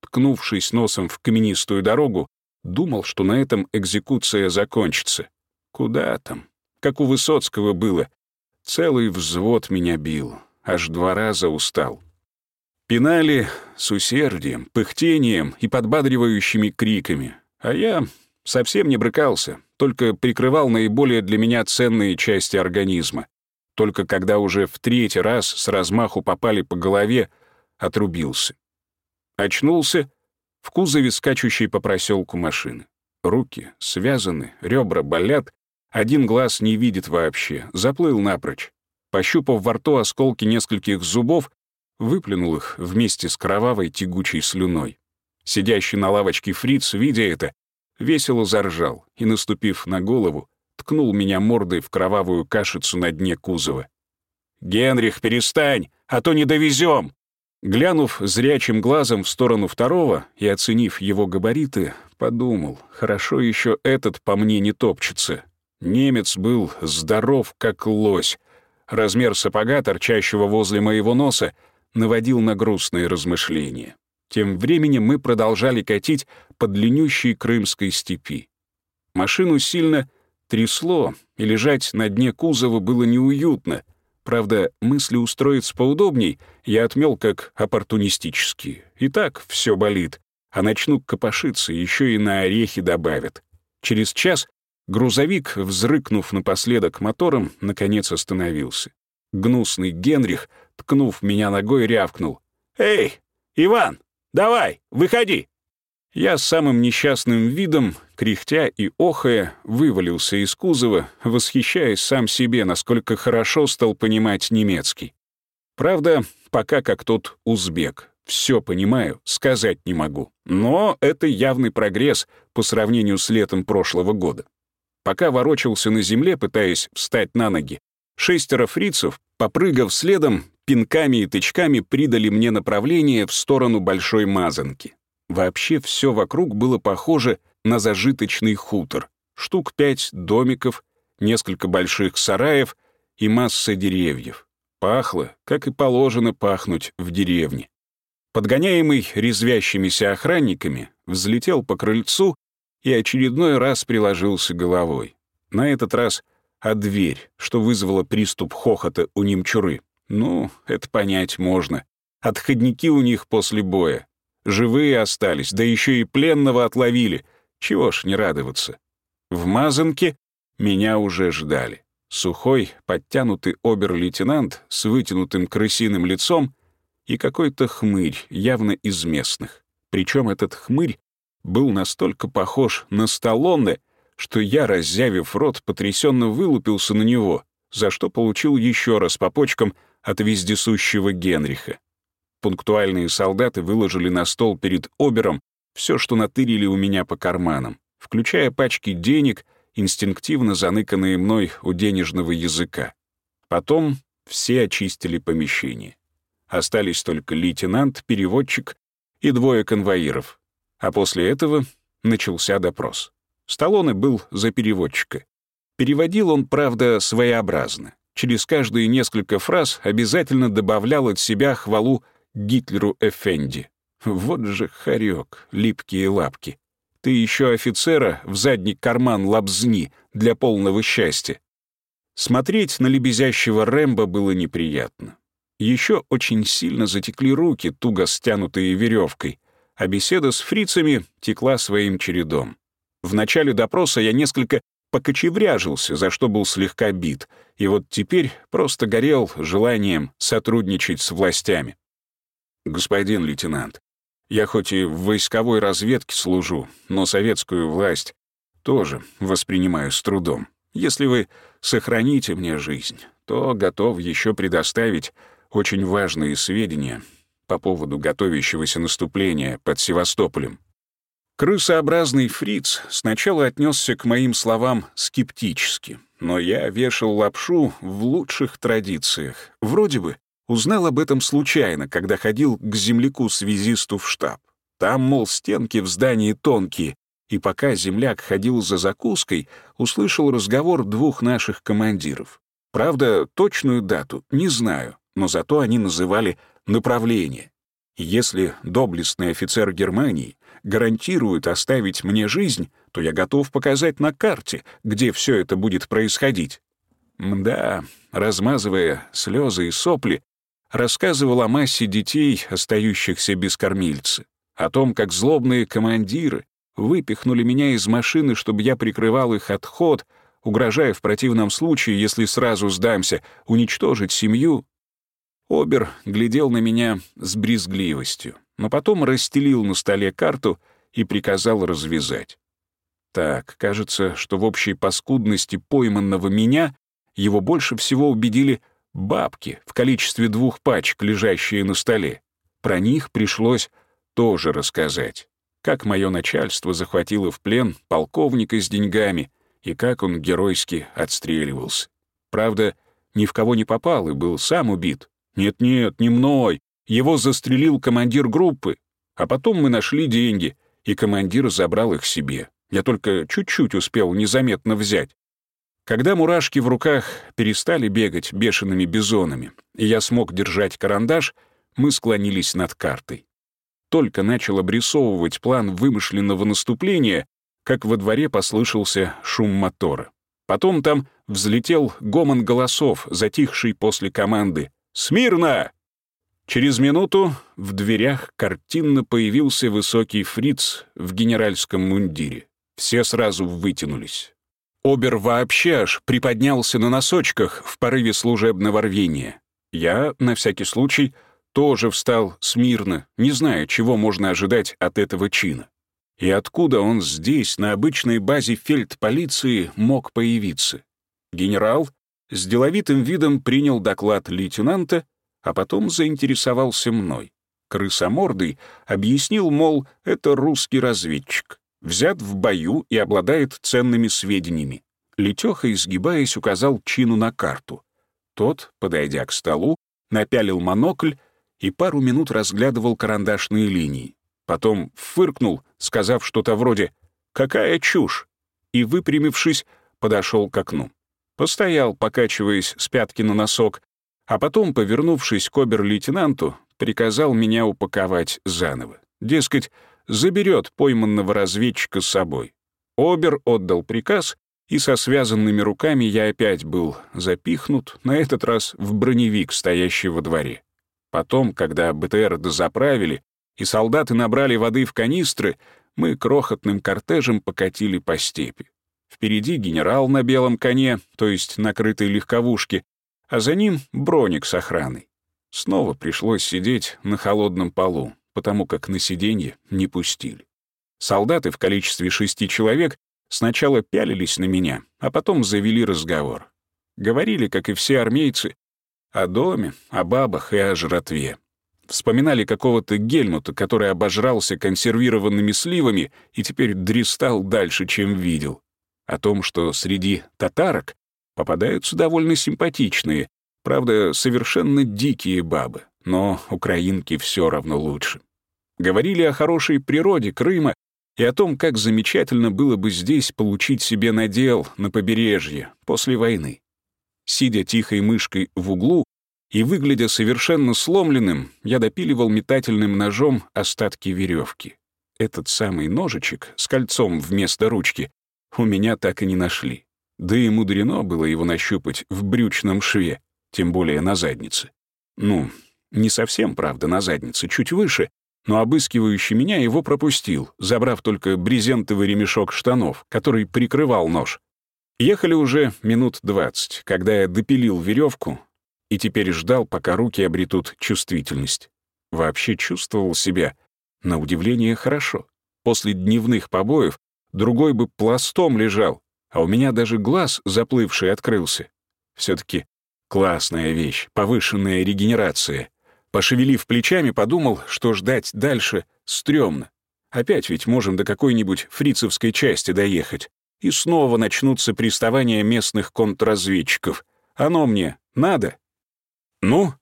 Ткнувшись носом в каменистую дорогу, думал, что на этом экзекуция закончится. Куда там? Как у Высоцкого было. Целый взвод меня бил. Аж два раза устал. Пинали с усердием, пыхтением и подбадривающими криками. А я совсем не брыкался, только прикрывал наиболее для меня ценные части организма только когда уже в третий раз с размаху попали по голове, отрубился. Очнулся в кузове скачущей по проселку машины. Руки связаны, ребра болят, один глаз не видит вообще, заплыл напрочь. Пощупав во рту осколки нескольких зубов, выплюнул их вместе с кровавой тягучей слюной. Сидящий на лавочке фриц, видя это, весело заржал и, наступив на голову, ткнул меня мордой в кровавую кашицу на дне кузова. «Генрих, перестань, а то не довезем!» Глянув зрячим глазом в сторону второго и оценив его габариты, подумал, хорошо еще этот по мне не топчется. Немец был здоров, как лось. Размер сапога, торчащего возле моего носа, наводил на грустные размышления. Тем временем мы продолжали катить по длиннющей крымской степи. Машину сильно Трясло, и лежать на дне кузова было неуютно. Правда, мысли устроиться поудобней я отмел как оппортунистические. И так все болит, а начну копошиться, еще и на орехи добавят. Через час грузовик, взрыкнув напоследок мотором, наконец остановился. Гнусный Генрих, ткнув меня ногой, рявкнул. «Эй, Иван, давай, выходи!» Я с самым несчастным видом, кряхтя и охая, вывалился из кузова, восхищаясь сам себе, насколько хорошо стал понимать немецкий. Правда, пока как тот узбек. Все понимаю, сказать не могу. Но это явный прогресс по сравнению с летом прошлого года. Пока ворочался на земле, пытаясь встать на ноги, шестеро фрицев, попрыгав следом, пинками и тычками придали мне направление в сторону Большой Мазанки. Вообще все вокруг было похоже на зажиточный хутор. Штук пять домиков, несколько больших сараев и масса деревьев. Пахло, как и положено пахнуть в деревне. Подгоняемый резвящимися охранниками, взлетел по крыльцу и очередной раз приложился головой. На этот раз а дверь, что вызвало приступ хохота у немчуры. Ну, это понять можно. Отходники у них после боя. Живые остались, да еще и пленного отловили. Чего ж не радоваться. В Мазанке меня уже ждали. Сухой, подтянутый обер-лейтенант с вытянутым крысиным лицом и какой-то хмырь, явно из местных. Причем этот хмырь был настолько похож на Сталлоне, что я, раззявив рот, потрясенно вылупился на него, за что получил еще раз по почкам от вездесущего Генриха. Пунктуальные солдаты выложили на стол перед обером все, что натырили у меня по карманам. включая пачки денег, инстинктивно заныканные мной у денежного языка. Потом все очистили помещение. Остались только лейтенант, переводчик и двое конвоиров. А после этого начался допрос. Сталлоне был за переводчика. Переводил он, правда, своеобразно. Через каждые несколько фраз обязательно добавлял от себя хвалу Гитлеру Эфенди. Вот же хорек, липкие лапки. Ты еще офицера в задний карман лобзни для полного счастья. Смотреть на лебезящего Рэмбо было неприятно. Еще очень сильно затекли руки, туго стянутые веревкой, а беседа с фрицами текла своим чередом. В начале допроса я несколько покочевряжился, за что был слегка бит, и вот теперь просто горел желанием сотрудничать с властями. «Господин лейтенант, я хоть и в войсковой разведке служу, но советскую власть тоже воспринимаю с трудом. Если вы сохраните мне жизнь, то готов еще предоставить очень важные сведения по поводу готовящегося наступления под Севастополем. Крысообразный фриц сначала отнесся к моим словам скептически, но я вешал лапшу в лучших традициях. Вроде бы Узнал об этом случайно, когда ходил к земляку-связисту в штаб. Там, мол, стенки в здании тонкие, и пока земляк ходил за закуской, услышал разговор двух наших командиров. Правда, точную дату не знаю, но зато они называли направление. Если доблестный офицер Германии гарантирует оставить мне жизнь, то я готов показать на карте, где все это будет происходить. Мда, размазывая слезы и сопли, рассказывал о массе детей, остающихся без кормильца, о том, как злобные командиры выпихнули меня из машины, чтобы я прикрывал их отход, угрожая в противном случае, если сразу сдамся, уничтожить семью. Обер глядел на меня с брезгливостью, но потом расстелил на столе карту и приказал развязать. Так, кажется, что в общей паскудности пойманного меня его больше всего убедили бабки в количестве двух пачек, лежащие на столе. Про них пришлось тоже рассказать. Как мое начальство захватило в плен полковника с деньгами и как он геройски отстреливался. Правда, ни в кого не попал и был сам убит. Нет-нет, не мной. Его застрелил командир группы. А потом мы нашли деньги, и командир забрал их себе. Я только чуть-чуть успел незаметно взять. Когда мурашки в руках перестали бегать бешеными бизонами, и я смог держать карандаш, мы склонились над картой. Только начал обрисовывать план вымышленного наступления, как во дворе послышался шум мотора. Потом там взлетел гомон голосов, затихший после команды «Смирно!». Через минуту в дверях картинно появился высокий фриц в генеральском мундире. Все сразу вытянулись. Обер вообще аж приподнялся на носочках в порыве служебного рвения. Я, на всякий случай, тоже встал смирно, не зная, чего можно ожидать от этого чина. И откуда он здесь, на обычной базе фельдполиции, мог появиться? Генерал с деловитым видом принял доклад лейтенанта, а потом заинтересовался мной. Крысомордый объяснил, мол, это русский разведчик взят в бою и обладает ценными сведениями. Летеха, изгибаясь, указал Чину на карту. Тот, подойдя к столу, напялил монокль и пару минут разглядывал карандашные линии. Потом фыркнул, сказав что-то вроде «Какая чушь!» и, выпрямившись, подошел к окну. Постоял, покачиваясь с пятки на носок, а потом, повернувшись к обер-лейтенанту, приказал меня упаковать заново. Дескать, заберет пойманного разведчика с собой. Обер отдал приказ, и со связанными руками я опять был запихнут, на этот раз в броневик, стоящий во дворе. Потом, когда БТР дозаправили и солдаты набрали воды в канистры, мы крохотным кортежем покатили по степи. Впереди генерал на белом коне, то есть накрытой легковушке, а за ним броник с охраной. Снова пришлось сидеть на холодном полу потому как на сиденье не пустили. Солдаты в количестве шести человек сначала пялились на меня, а потом завели разговор. Говорили, как и все армейцы, о доме, о бабах и о жратве. Вспоминали какого-то гельмута, который обожрался консервированными сливами и теперь дристал дальше, чем видел. О том, что среди татарок попадаются довольно симпатичные, правда, совершенно дикие бабы, но украинки все равно лучше. Говорили о хорошей природе Крыма и о том, как замечательно было бы здесь получить себе надел на побережье после войны. Сидя тихой мышкой в углу, и, выглядя совершенно сломленным, я допиливал метательным ножом остатки веревки. Этот самый ножичек с кольцом вместо ручки у меня так и не нашли. Да и мудрено было его нащупать в брючном шве, тем более на заднице. Ну, не совсем, правда, на заднице, чуть выше, но обыскивающий меня его пропустил, забрав только брезентовый ремешок штанов, который прикрывал нож. Ехали уже минут двадцать, когда я допилил веревку, и теперь ждал, пока руки обретут чувствительность. Вообще чувствовал себя, на удивление, хорошо. После дневных побоев другой бы пластом лежал, а у меня даже глаз заплывший открылся. все таки классная вещь, повышенная регенерация. Пошевелив плечами, подумал, что ждать дальше стрёмно. Опять ведь можем до какой-нибудь фрицевской части доехать. И снова начнутся приставания местных контрразведчиков. Оно мне надо? «Ну,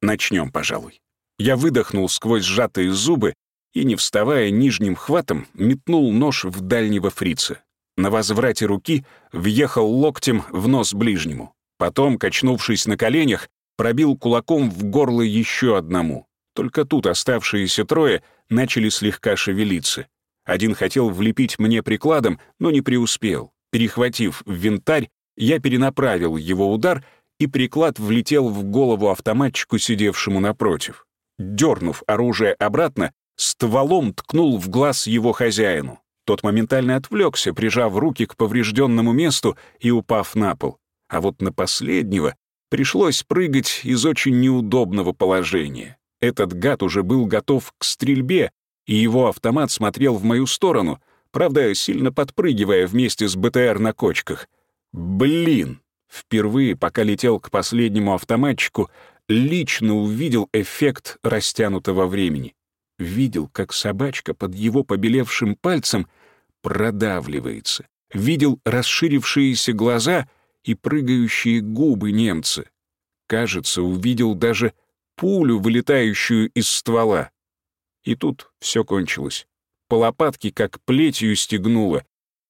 начнем, пожалуй». Я выдохнул сквозь сжатые зубы и, не вставая нижним хватом, метнул нож в дальнего фрица. На возврате руки въехал локтем в нос ближнему. Потом, качнувшись на коленях, пробил кулаком в горло еще одному. Только тут оставшиеся трое начали слегка шевелиться. Один хотел влепить мне прикладом, но не преуспел. Перехватив винтарь, я перенаправил его удар — и приклад влетел в голову автоматчику, сидевшему напротив. Дернув оружие обратно, стволом ткнул в глаз его хозяину. Тот моментально отвлекся, прижав руки к поврежденному месту и упав на пол. А вот на последнего пришлось прыгать из очень неудобного положения. Этот гад уже был готов к стрельбе, и его автомат смотрел в мою сторону, правда, сильно подпрыгивая вместе с БТР на кочках. Блин! Впервые, пока летел к последнему автоматчику, лично увидел эффект растянутого времени. Видел, как собачка под его побелевшим пальцем продавливается. Видел расширившиеся глаза и прыгающие губы немца. Кажется, увидел даже пулю, вылетающую из ствола. И тут все кончилось. По лопатке как плетью стегнуло,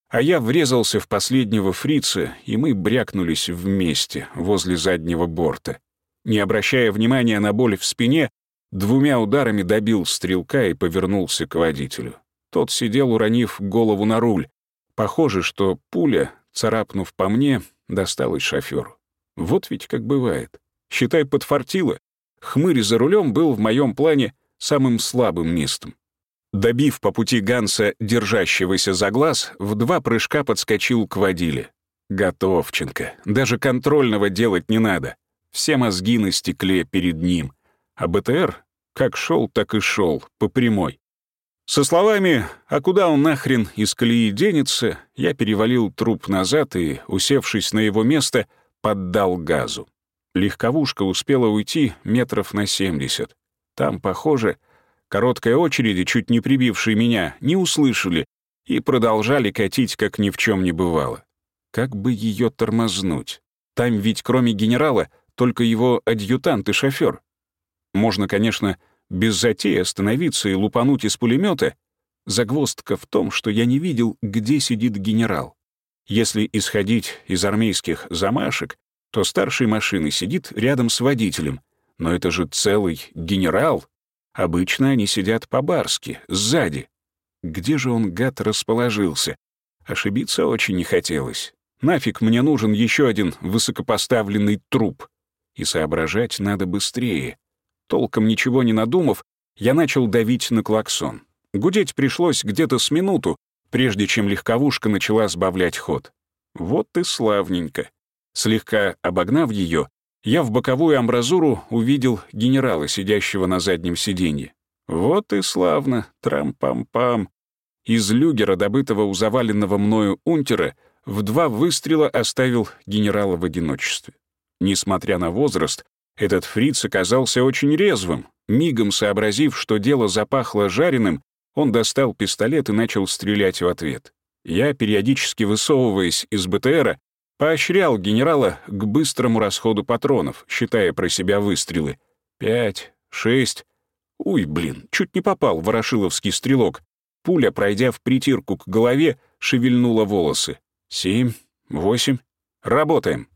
а я врезался в последнего фрица, и мы брякнулись вместе возле заднего борта. Не обращая внимания на боль в спине, двумя ударами добил стрелка и повернулся к водителю. Тот сидел, уронив голову на руль. Похоже, что пуля, царапнув по мне, досталась шоферу. Вот ведь как бывает. Считай, подфартило. Хмырь за рулем был в моем плане самым слабым местом. Добив по пути Ганса, держащегося за глаз, в два прыжка подскочил к водиле. Готовченко. Даже контрольного делать не надо. Все мозги на стекле перед ним. А БТР как шел, так и шел, по прямой. Со словами «А куда он нахрен из колеи денется?» я перевалил труп назад и, усевшись на его место, поддал газу. Легковушка успела уйти метров на семьдесят. Там, похоже, короткой очереди, чуть не прибившие меня, не услышали и продолжали катить, как ни в чем не бывало. Как бы ее тормознуть? Там ведь кроме генерала только его адъютант и шофер. Можно, конечно, без затеи остановиться и лупануть из пулемета. Загвоздка в том, что я не видел, где сидит генерал. Если исходить из армейских замашек, то старший машины сидит рядом с водителем. Но это же целый генерал, Обычно они сидят по-барски, сзади. Где же он, гад, расположился? Ошибиться очень не хотелось. Нафиг мне нужен еще один высокопоставленный труп. И соображать надо быстрее. Толком ничего не надумав, я начал давить на клаксон. Гудеть пришлось где-то с минуту, прежде чем легковушка начала сбавлять ход. Вот и славненько. Слегка обогнав ее, я в боковую амбразуру увидел генерала, сидящего на заднем сиденье. Вот и славно, трам-пам-пам. Из люгера, добытого у заваленного мною унтера, в два выстрела оставил генерала в одиночестве. Несмотря на возраст, Этот фриц оказался очень резвым. Мигом сообразив, что дело запахло жареным, он достал пистолет и начал стрелять в ответ. Я, периодически высовываясь из БТРа, поощрял генерала к быстрому расходу патронов, считая про себя выстрелы. Пять, шесть. Уй, блин, чуть не попал ворошиловский стрелок. Пуля, пройдя в притирку к голове, шевельнула волосы. Семь, восемь. Работаем.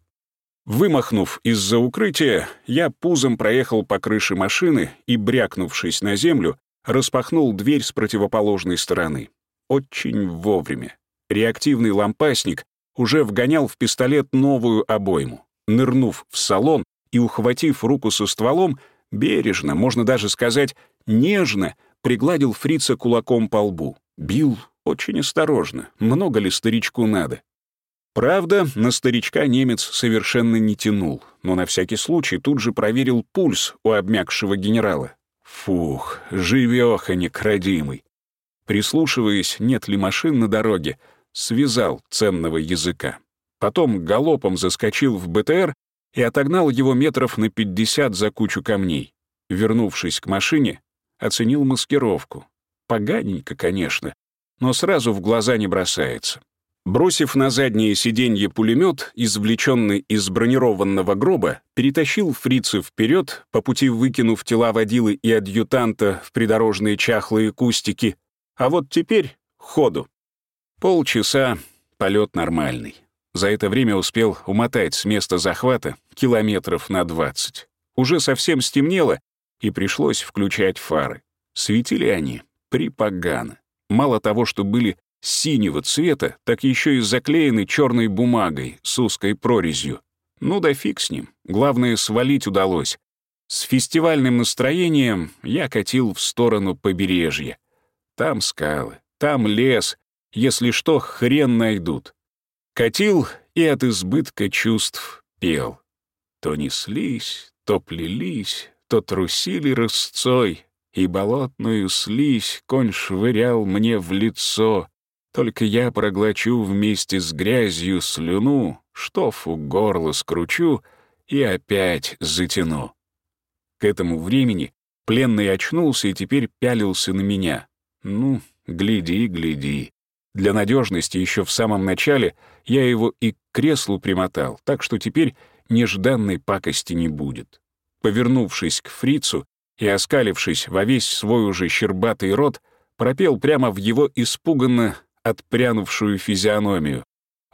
Вымахнув из-за укрытия, я пузом проехал по крыше машины и, брякнувшись на землю, распахнул дверь с противоположной стороны. Очень вовремя. Реактивный лампасник уже вгонял в пистолет новую обойму. Нырнув в салон и ухватив руку со стволом, бережно, можно даже сказать, нежно, пригладил фрица кулаком по лбу. Бил очень осторожно, много ли старичку надо. Правда, на старичка немец совершенно не тянул, но на всякий случай тут же проверил пульс у обмякшего генерала. Фух, живёхонек родимый. Прислушиваясь, нет ли машин на дороге, связал ценного языка. Потом галопом заскочил в БТР и отогнал его метров на пятьдесят за кучу камней. Вернувшись к машине, оценил маскировку. Поганенько, конечно, но сразу в глаза не бросается. Бросив на заднее сиденье пулемет, извлеченный из бронированного гроба, перетащил фрица вперед, по пути выкинув тела водилы и адъютанта в придорожные чахлые кустики. А вот теперь — ходу. Полчаса — полет нормальный. За это время успел умотать с места захвата километров на двадцать. Уже совсем стемнело, и пришлось включать фары. Светили они припогано. Мало того, что были синего цвета, так еще и заклеены черной бумагой с узкой прорезью. Ну да фиг с ним, главное, свалить удалось. С фестивальным настроением я катил в сторону побережья. Там скалы, там лес, если что, хрен найдут. Катил и от избытка чувств пел. То неслись, то плелись, то трусили рысцой, и болотную слизь конь швырял мне в лицо, только я проглочу вместе с грязью слюну, штофу горло скручу и опять затяну. К этому времени пленный очнулся и теперь пялился на меня. Ну, гляди, гляди. Для надежности еще в самом начале я его и к креслу примотал, так что теперь нежданной пакости не будет. Повернувшись к фрицу и оскалившись во весь свой уже щербатый рот, пропел прямо в его испуганно отпрянувшую физиономию.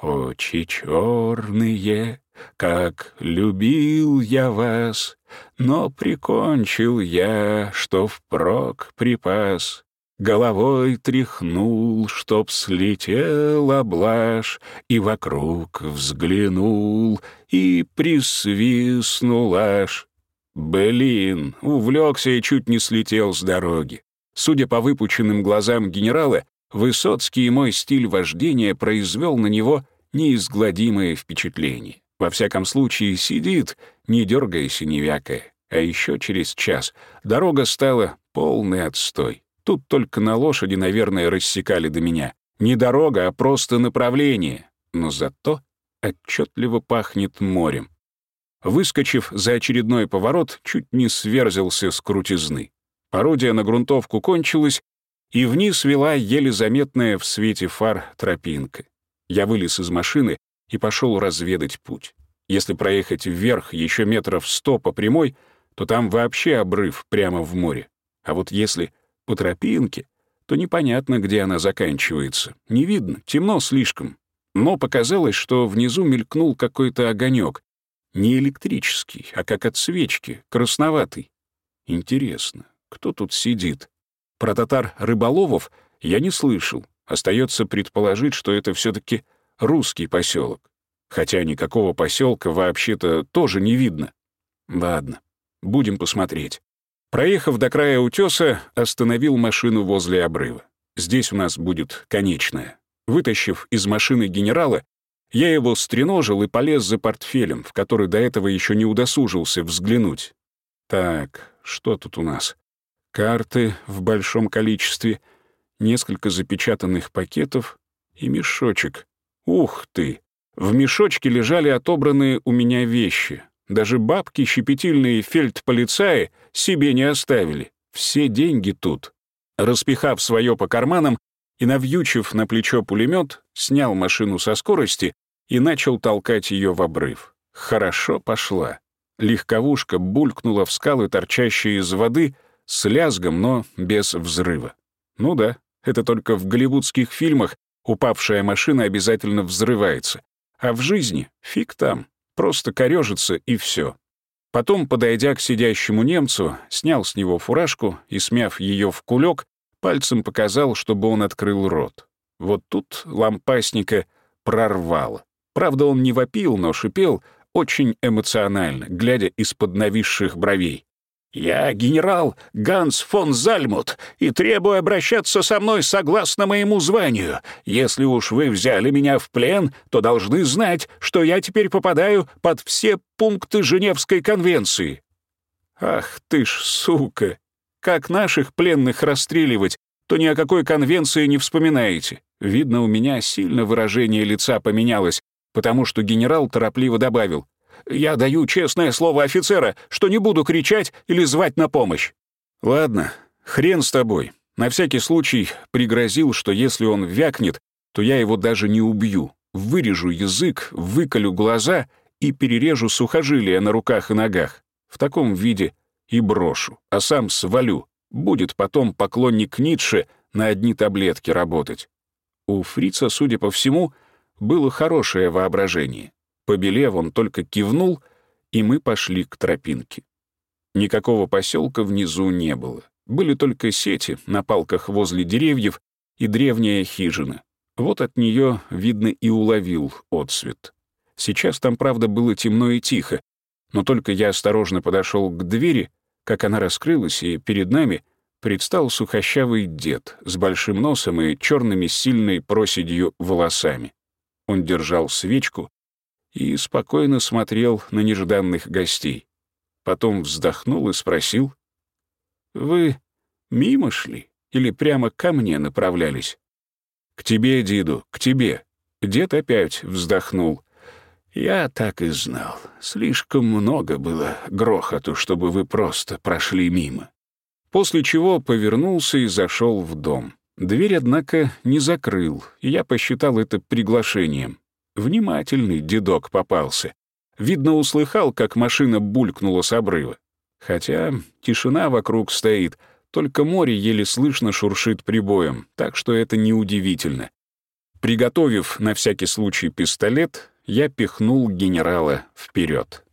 «Очи черные, как любил я вас, но прикончил я, что впрок припас». Головой тряхнул, чтоб слетела блажь, И вокруг взглянул, и присвистнул аж. Блин, увлекся и чуть не слетел с дороги. Судя по выпученным глазам генерала, Высоцкий и мой стиль вождения произвел на него неизгладимое впечатление. Во всяком случае, сидит, не дергаясь и не вякая. А еще через час дорога стала полный отстой. Тут только на лошади, наверное, рассекали до меня. Не дорога, а просто направление. Но зато отчетливо пахнет морем. Выскочив за очередной поворот, чуть не сверзился с крутизны. Пародия на грунтовку кончилась, и вниз вела еле заметная в свете фар тропинка. Я вылез из машины и пошел разведать путь. Если проехать вверх еще метров сто по прямой, то там вообще обрыв прямо в море. А вот если по тропинке, то непонятно, где она заканчивается. Не видно, темно слишком. Но показалось, что внизу мелькнул какой-то огонек. Не электрический, а как от свечки, красноватый. Интересно, кто тут сидит? Про татар-рыболовов я не слышал. Остается предположить, что это все таки русский поселок. Хотя никакого поселка вообще-то тоже не видно. Ладно, будем посмотреть. Проехав до края утеса, остановил машину возле обрыва. Здесь у нас будет конечная. Вытащив из машины генерала, я его стреножил и полез за портфелем, в который до этого еще не удосужился взглянуть. Так, что тут у нас? Карты в большом количестве, несколько запечатанных пакетов и мешочек. Ух ты! В мешочке лежали отобранные у меня вещи. Даже бабки щепетильные фельдполицаи себе не оставили. Все деньги тут. Распихав свое по карманам и навьючив на плечо пулемет, снял машину со скорости и начал толкать ее в обрыв. Хорошо пошла. Легковушка булькнула в скалы, торчащие из воды, с лязгом, но без взрыва. Ну да, это только в голливудских фильмах упавшая машина обязательно взрывается. А в жизни фиг там, просто корежится и все. Потом, подойдя к сидящему немцу, снял с него фуражку и, смяв ее в кулек, пальцем показал, чтобы он открыл рот. Вот тут лампасника прорвало. Правда, он не вопил, но шипел очень эмоционально, глядя из-под нависших бровей. «Я генерал Ганс фон Зальмут и требую обращаться со мной согласно моему званию. Если уж вы взяли меня в плен, то должны знать, что я теперь попадаю под все пункты Женевской конвенции». «Ах ты ж, сука! Как наших пленных расстреливать, то ни о какой конвенции не вспоминаете. Видно, у меня сильно выражение лица поменялось, потому что генерал торопливо добавил. Я даю честное слово офицера, что не буду кричать или звать на помощь». «Ладно, хрен с тобой. На всякий случай пригрозил, что если он вякнет, то я его даже не убью. Вырежу язык, выколю глаза и перережу сухожилия на руках и ногах. В таком виде и брошу, а сам свалю. Будет потом поклонник Ницше на одни таблетки работать. У фрица, судя по всему, было хорошее воображение. Побелев, он только кивнул, и мы пошли к тропинке. Никакого поселка внизу не было. Были только сети на палках возле деревьев и древняя хижина. Вот от нее, видно, и уловил отсвет. Сейчас там, правда, было темно и тихо, но только я осторожно подошел к двери, как она раскрылась, и перед нами предстал сухощавый дед с большим носом и черными сильной проседью волосами. Он держал свечку и спокойно смотрел на нежданных гостей. Потом вздохнул и спросил, «Вы мимо шли или прямо ко мне направлялись?» «К тебе, Диду, к тебе». Дед опять вздохнул. «Я так и знал. Слишком много было грохоту, чтобы вы просто прошли мимо». После чего повернулся и зашел в дом. Дверь, однако, не закрыл, и я посчитал это приглашением. Внимательный дедок попался. Видно, услыхал, как машина булькнула с обрыва. Хотя тишина вокруг стоит, только море еле слышно шуршит прибоем, так что это неудивительно. Приготовив на всякий случай пистолет, я пихнул генерала вперед.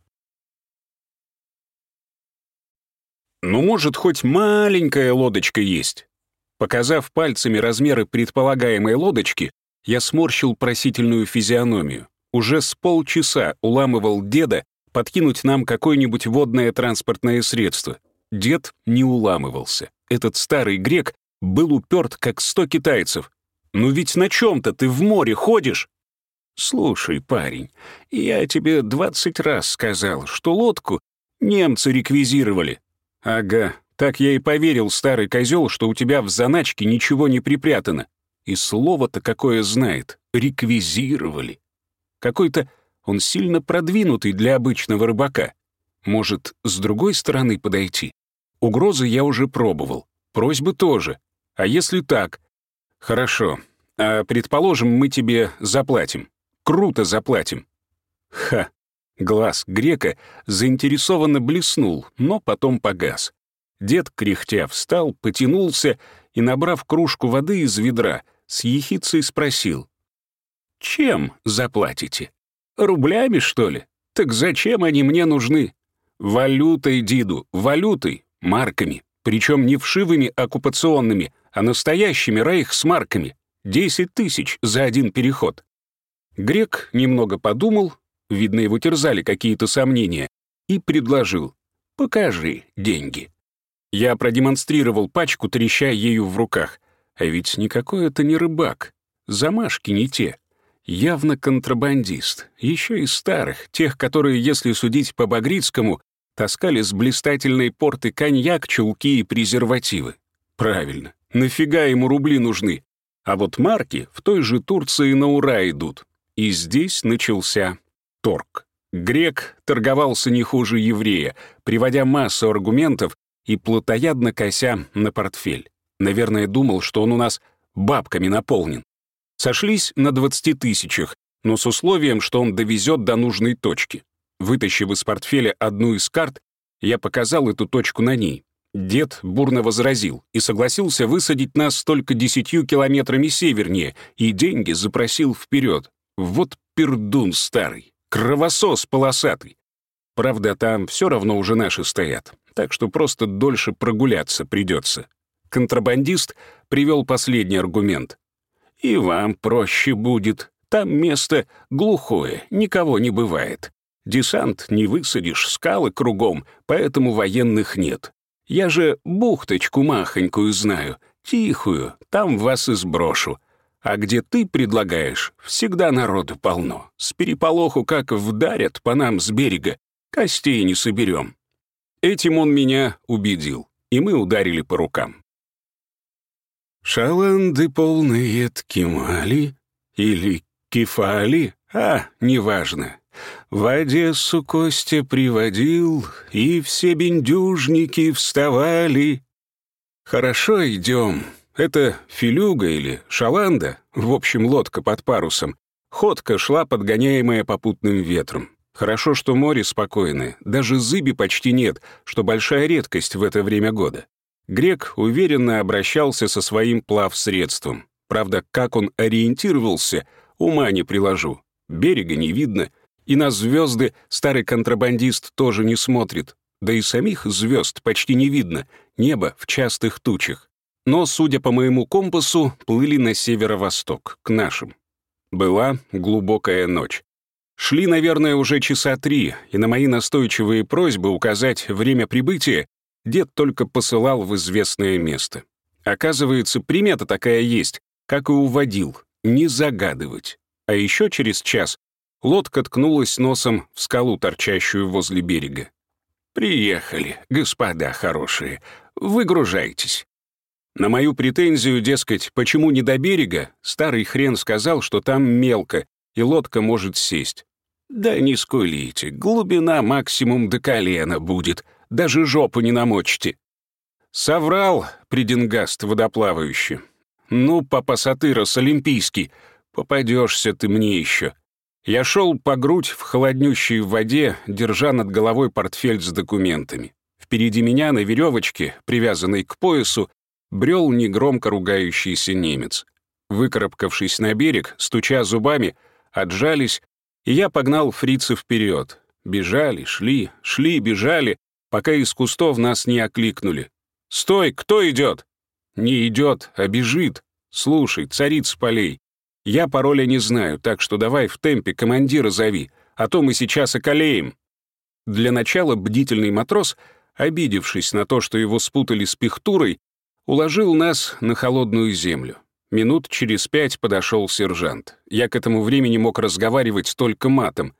«Ну, может, хоть маленькая лодочка есть?» Показав пальцами размеры предполагаемой лодочки, я сморщил просительную физиономию. Уже с полчаса уламывал деда подкинуть нам какое-нибудь водное транспортное средство. Дед не уламывался. Этот старый грек был уперт, как сто китайцев. «Ну ведь на чем-то ты в море ходишь?» «Слушай, парень, я тебе двадцать раз сказал, что лодку немцы реквизировали». «Ага, так я и поверил, старый козел, что у тебя в заначке ничего не припрятано. И слово-то какое знает — реквизировали. Какой-то он сильно продвинутый для обычного рыбака. Может, с другой стороны подойти? Угрозы я уже пробовал, просьбы тоже. А если так? Хорошо. А предположим, мы тебе заплатим. Круто заплатим. Ха. Глаз грека заинтересованно блеснул, но потом погас. Дед, кряхтя, встал, потянулся и, набрав кружку воды из ведра, с ехицей спросил. «Чем заплатите? Рублями, что ли? Так зачем они мне нужны? Валютой, Диду, валютой, марками. Причем не вшивыми оккупационными, а настоящими рейхсмарками. Десять тысяч за один переход». Грек немного подумал, видно, его терзали какие-то сомнения, и предложил «Покажи деньги». Я продемонстрировал пачку, треща ею в руках. А ведь никакой это не рыбак. Замашки не те. Явно контрабандист. Еще из старых, тех, которые, если судить по Багрицкому, таскали с блистательной порты коньяк, чулки и презервативы. Правильно. Нафига ему рубли нужны? А вот марки в той же Турции на ура идут. И здесь начался торг. Грек торговался не хуже еврея, приводя массу аргументов и плотоядно кося на портфель. Наверное, думал, что он у нас бабками наполнен. Сошлись на 20 тысячах, но с условием, что он довезет до нужной точки. Вытащив из портфеля одну из карт, я показал эту точку на ней. Дед бурно возразил и согласился высадить нас только десятью километрами севернее и деньги запросил вперед. Вот пердун старый, кровосос полосатый. Правда, там все равно уже наши стоят, так что просто дольше прогуляться придется. Контрабандист привел последний аргумент. «И вам проще будет. Там место глухое, никого не бывает. Десант не высадишь, скалы кругом, поэтому военных нет. Я же бухточку махонькую знаю, тихую, там вас и сброшу. А где ты предлагаешь, всегда народу полно. С переполоху как вдарят по нам с берега, костей не соберем. Этим он меня убедил, и мы ударили по рукам. Шаланды полные ткемали или кефали, а, неважно. В Одессу Костя приводил, и все бендюжники вставали. Хорошо идем. Это филюга или шаланда, в общем, лодка под парусом. Ходка шла, подгоняемая попутным ветром. Хорошо, что море спокойное, даже зыби почти нет, что большая редкость в это время года. Грек уверенно обращался со своим плавсредством. Правда, как он ориентировался, ума не приложу. Берега не видно, и на звезды старый контрабандист тоже не смотрит. Да и самих звезд почти не видно, небо в частых тучах. Но, судя по моему компасу, плыли на северо-восток, к нашим. Была глубокая ночь. Шли, наверное, уже часа три, и на мои настойчивые просьбы указать время прибытия дед только посылал в известное место. Оказывается, примета такая есть, как и уводил, не загадывать. А еще через час лодка ткнулась носом в скалу, торчащую возле берега. «Приехали, господа хорошие, выгружайтесь». На мою претензию, дескать, почему не до берега, старый хрен сказал, что там мелко, и лодка может сесть. «Да не скулите, глубина максимум до колена будет», даже жопу не намочите». Соврал придингаст водоплавающий. «Ну, папа Сатырос, олимпийский, попадешься ты мне еще». Я шел по грудь в холоднющей воде, держа над головой портфель с документами. Впереди меня на веревочке, привязанной к поясу, брел негромко ругающийся немец. Выкарабкавшись на берег, стуча зубами, отжались, и я погнал фрица вперед. Бежали, шли, шли, бежали, пока из кустов нас не окликнули. «Стой, кто идет?» «Не идет, а бежит. Слушай, цариц полей. Я пароля не знаю, так что давай в темпе командира зови, а то мы сейчас околеем». Для начала бдительный матрос, обидевшись на то, что его спутали с пихтурой, уложил нас на холодную землю. Минут через пять подошел сержант. Я к этому времени мог разговаривать только матом.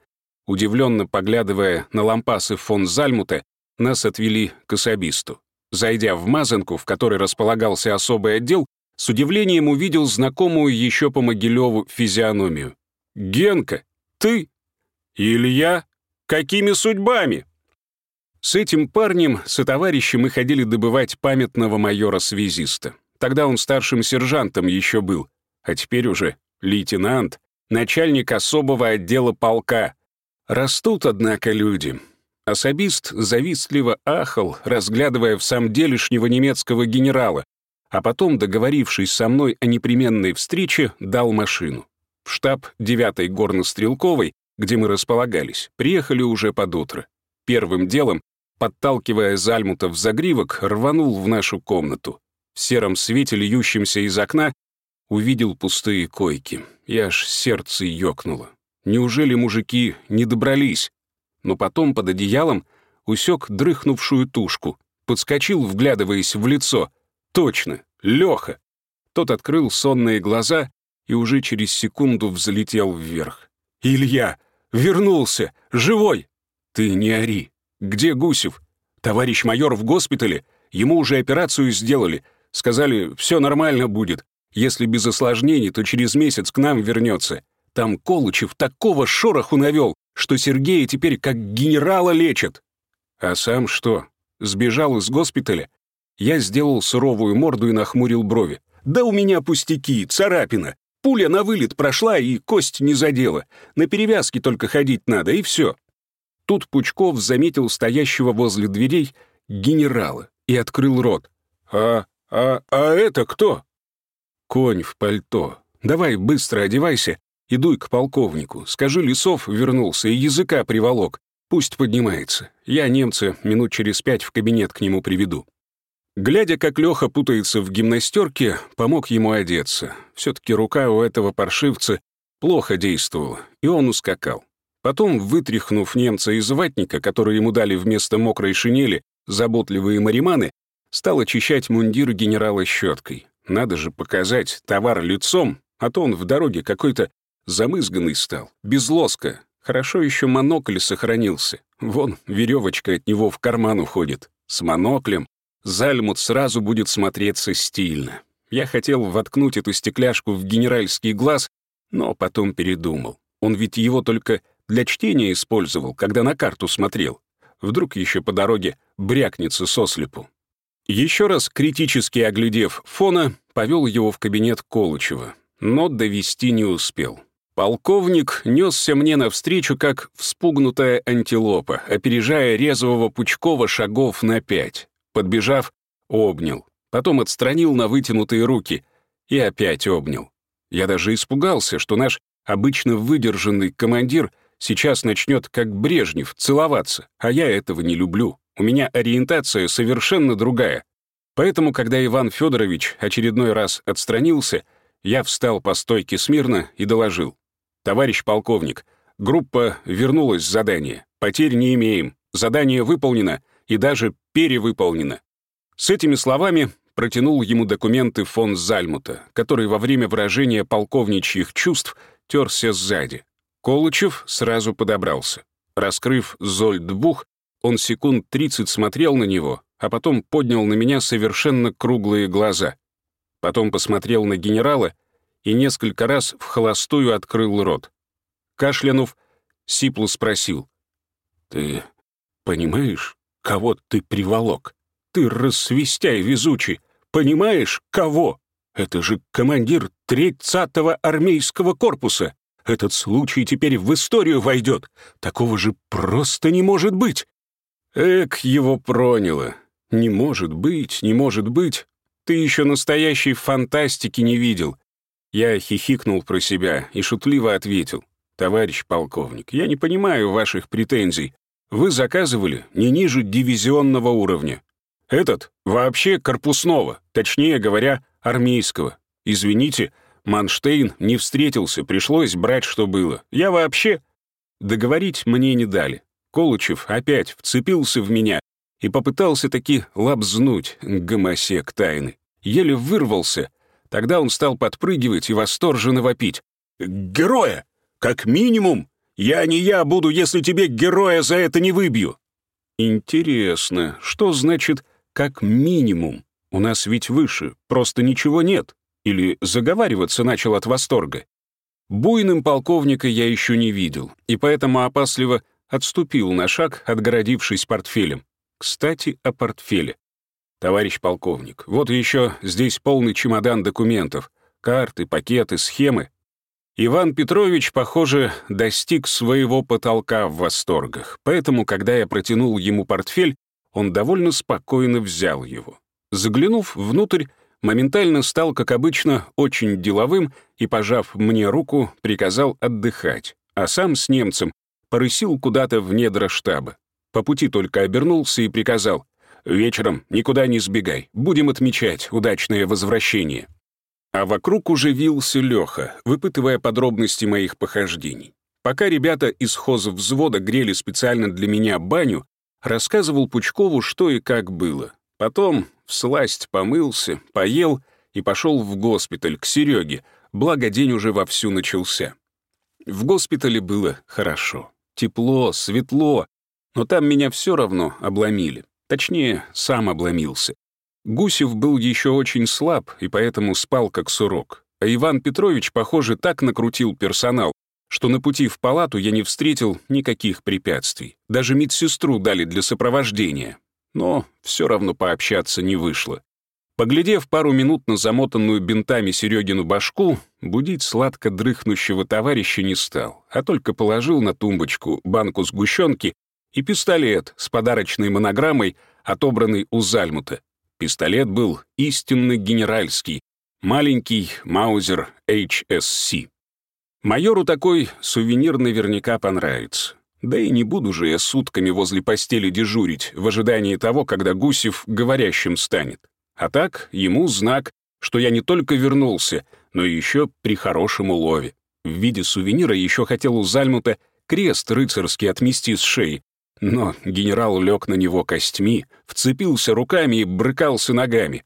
Удивленно поглядывая на лампасы фон Зальмута, нас отвели к особисту. Зайдя в мазанку, в которой располагался особый отдел, с удивлением увидел знакомую еще по Могилеву физиономию. «Генка, ты? Илья? Какими судьбами?» С этим парнем, сотоварищем мы ходили добывать памятного майора-связиста. Тогда он старшим сержантом еще был, а теперь уже лейтенант, начальник особого отдела полка. Растут, однако, люди. Особист завистливо ахал, разглядывая в самом делешнего немецкого генерала, а потом, договорившись со мной о непременной встрече, дал машину. В штаб 9-й горнострелковой, где мы располагались, приехали уже под утро. Первым делом, подталкивая Зальмута в загривок, рванул в нашу комнату. В сером свете, льющемся из окна, увидел пустые койки. И аж сердце ёкнуло. Неужели мужики не добрались? Но потом под одеялом усек дрыхнувшую тушку, подскочил, вглядываясь в лицо. Точно, Леха. Тот открыл сонные глаза и уже через секунду взлетел вверх. «Илья! Вернулся! Живой!» «Ты не ори! Где Гусев? Товарищ майор в госпитале? Ему уже операцию сделали. Сказали, все нормально будет. Если без осложнений, то через месяц к нам вернется. Там Колычев такого шороху навел, что Сергея теперь как генерала лечат. А сам что, сбежал из госпиталя? Я сделал суровую морду и нахмурил брови. Да у меня пустяки, царапина. Пуля на вылет прошла и кость не задела. На перевязке только ходить надо, и все. Тут Пучков заметил стоящего возле дверей генерала и открыл рот. «А, а, а это кто?» «Конь в пальто. Давай быстро одевайся и дуй к полковнику. Скажи, Лисов вернулся и языка приволок. Пусть поднимается. Я немца минут через пять в кабинет к нему приведу». Глядя, как Леха путается в гимнастерке, помог ему одеться. Все-таки рука у этого паршивца плохо действовала, и он ускакал. Потом, вытряхнув немца из ватника, который ему дали вместо мокрой шинели, заботливые мариманы, стал очищать мундир генерала щеткой. Надо же показать товар лицом, а то он в дороге какой-то замызганный стал, без лоска. Хорошо еще монокль сохранился. Вон, веревочка от него в карман уходит. С моноклем Зальмут сразу будет смотреться стильно. Я хотел воткнуть эту стекляшку в генеральский глаз, но потом передумал. Он ведь его только для чтения использовал, когда на карту смотрел. Вдруг еще по дороге брякнется сослепу. Еще раз критически оглядев фона, повел его в кабинет Колычева, но довести не успел. Полковник несся мне навстречу, как вспугнутая антилопа, опережая резвого Пучкова шагов на пять. Подбежав, обнял, потом отстранил на вытянутые руки и опять обнял. Я даже испугался, что наш обычно выдержанный командир сейчас начнет, как Брежнев, целоваться, а я этого не люблю. У меня ориентация совершенно другая. Поэтому, когда Иван Федорович очередной раз отстранился, я встал по стойке смирно и доложил. «Товарищ полковник, группа вернулась с задания. Потерь не имеем. Задание выполнено и даже перевыполнено. С этими словами протянул ему документы фон Зальмута, который во время выражения полковничьих чувств терся сзади. Колычев сразу подобрался. Раскрыв Зольдбух, он секунд 30 смотрел на него, а потом поднял на меня совершенно круглые глаза. Потом посмотрел на генерала и несколько раз в холостую открыл рот. Кашлянув, Сиплу спросил. «Ты понимаешь, Кого ты приволок? Ты рассвистяй везучий. Понимаешь, кого? Это же командир 30-го армейского корпуса. Этот случай теперь в историю войдет. Такого же просто не может быть. Эк, его проняло. Не может быть, не может быть. Ты еще настоящей фантастики не видел. Я хихикнул про себя и шутливо ответил. «Товарищ полковник, я не понимаю ваших претензий. Вы заказывали не ниже дивизионного уровня. Этот вообще корпусного, точнее говоря, армейского. Извините, Манштейн не встретился, пришлось брать, что было. Я вообще... Договорить мне не дали. Колычев опять вцепился в меня и попытался таки лобзнуть гомосек тайны. Еле вырвался. Тогда он стал подпрыгивать и восторженно вопить. «Героя! Как минимум я не я буду, если тебе героя за это не выбью». Интересно, что значит «как минимум»? У нас ведь выше, просто ничего нет. Или заговариваться начал от восторга. Буйным полковника я еще не видел, и поэтому опасливо отступил на шаг, отгородившись портфелем. Кстати, о портфеле. Товарищ полковник, вот еще здесь полный чемодан документов. Карты, пакеты, схемы. Иван Петрович, похоже, достиг своего потолка в восторгах, поэтому, когда я протянул ему портфель, он довольно спокойно взял его. Заглянув внутрь, моментально стал, как обычно, очень деловым и, пожав мне руку, приказал отдыхать, а сам с немцем порысил куда-то в недра штаба. По пути только обернулся и приказал «Вечером никуда не сбегай, будем отмечать удачное возвращение». А вокруг уже вился Леха, выпытывая подробности моих похождений. Пока ребята из взвода грели специально для меня баню, рассказывал Пучкову, что и как было. Потом всласть помылся, поел и пошел в госпиталь к Сереге, благо день уже вовсю начался. В госпитале было хорошо. Тепло, светло, но там меня все равно обломили. Точнее, сам обломился. Гусев был еще очень слаб и поэтому спал как сурок. А Иван Петрович, похоже, так накрутил персонал, что на пути в палату я не встретил никаких препятствий. Даже медсестру дали для сопровождения. Но все равно пообщаться не вышло. Поглядев пару минут на замотанную бинтами Серегину башку, будить сладко дрыхнущего товарища не стал, а только положил на тумбочку банку сгущенки и пистолет с подарочной монограммой, отобранный у Зальмута. Пистолет был истинно генеральский, маленький Маузер HSC. Майору такой сувенир наверняка понравится. Да и не буду же я сутками возле постели дежурить в ожидании того, когда Гусев говорящим станет. А так, ему знак, что я не только вернулся, но еще при хорошем улове. В виде сувенира еще хотел у Зальмута крест рыцарский отмести с шеи, но генерал лег на него костьми, вцепился руками и брыкался ногами.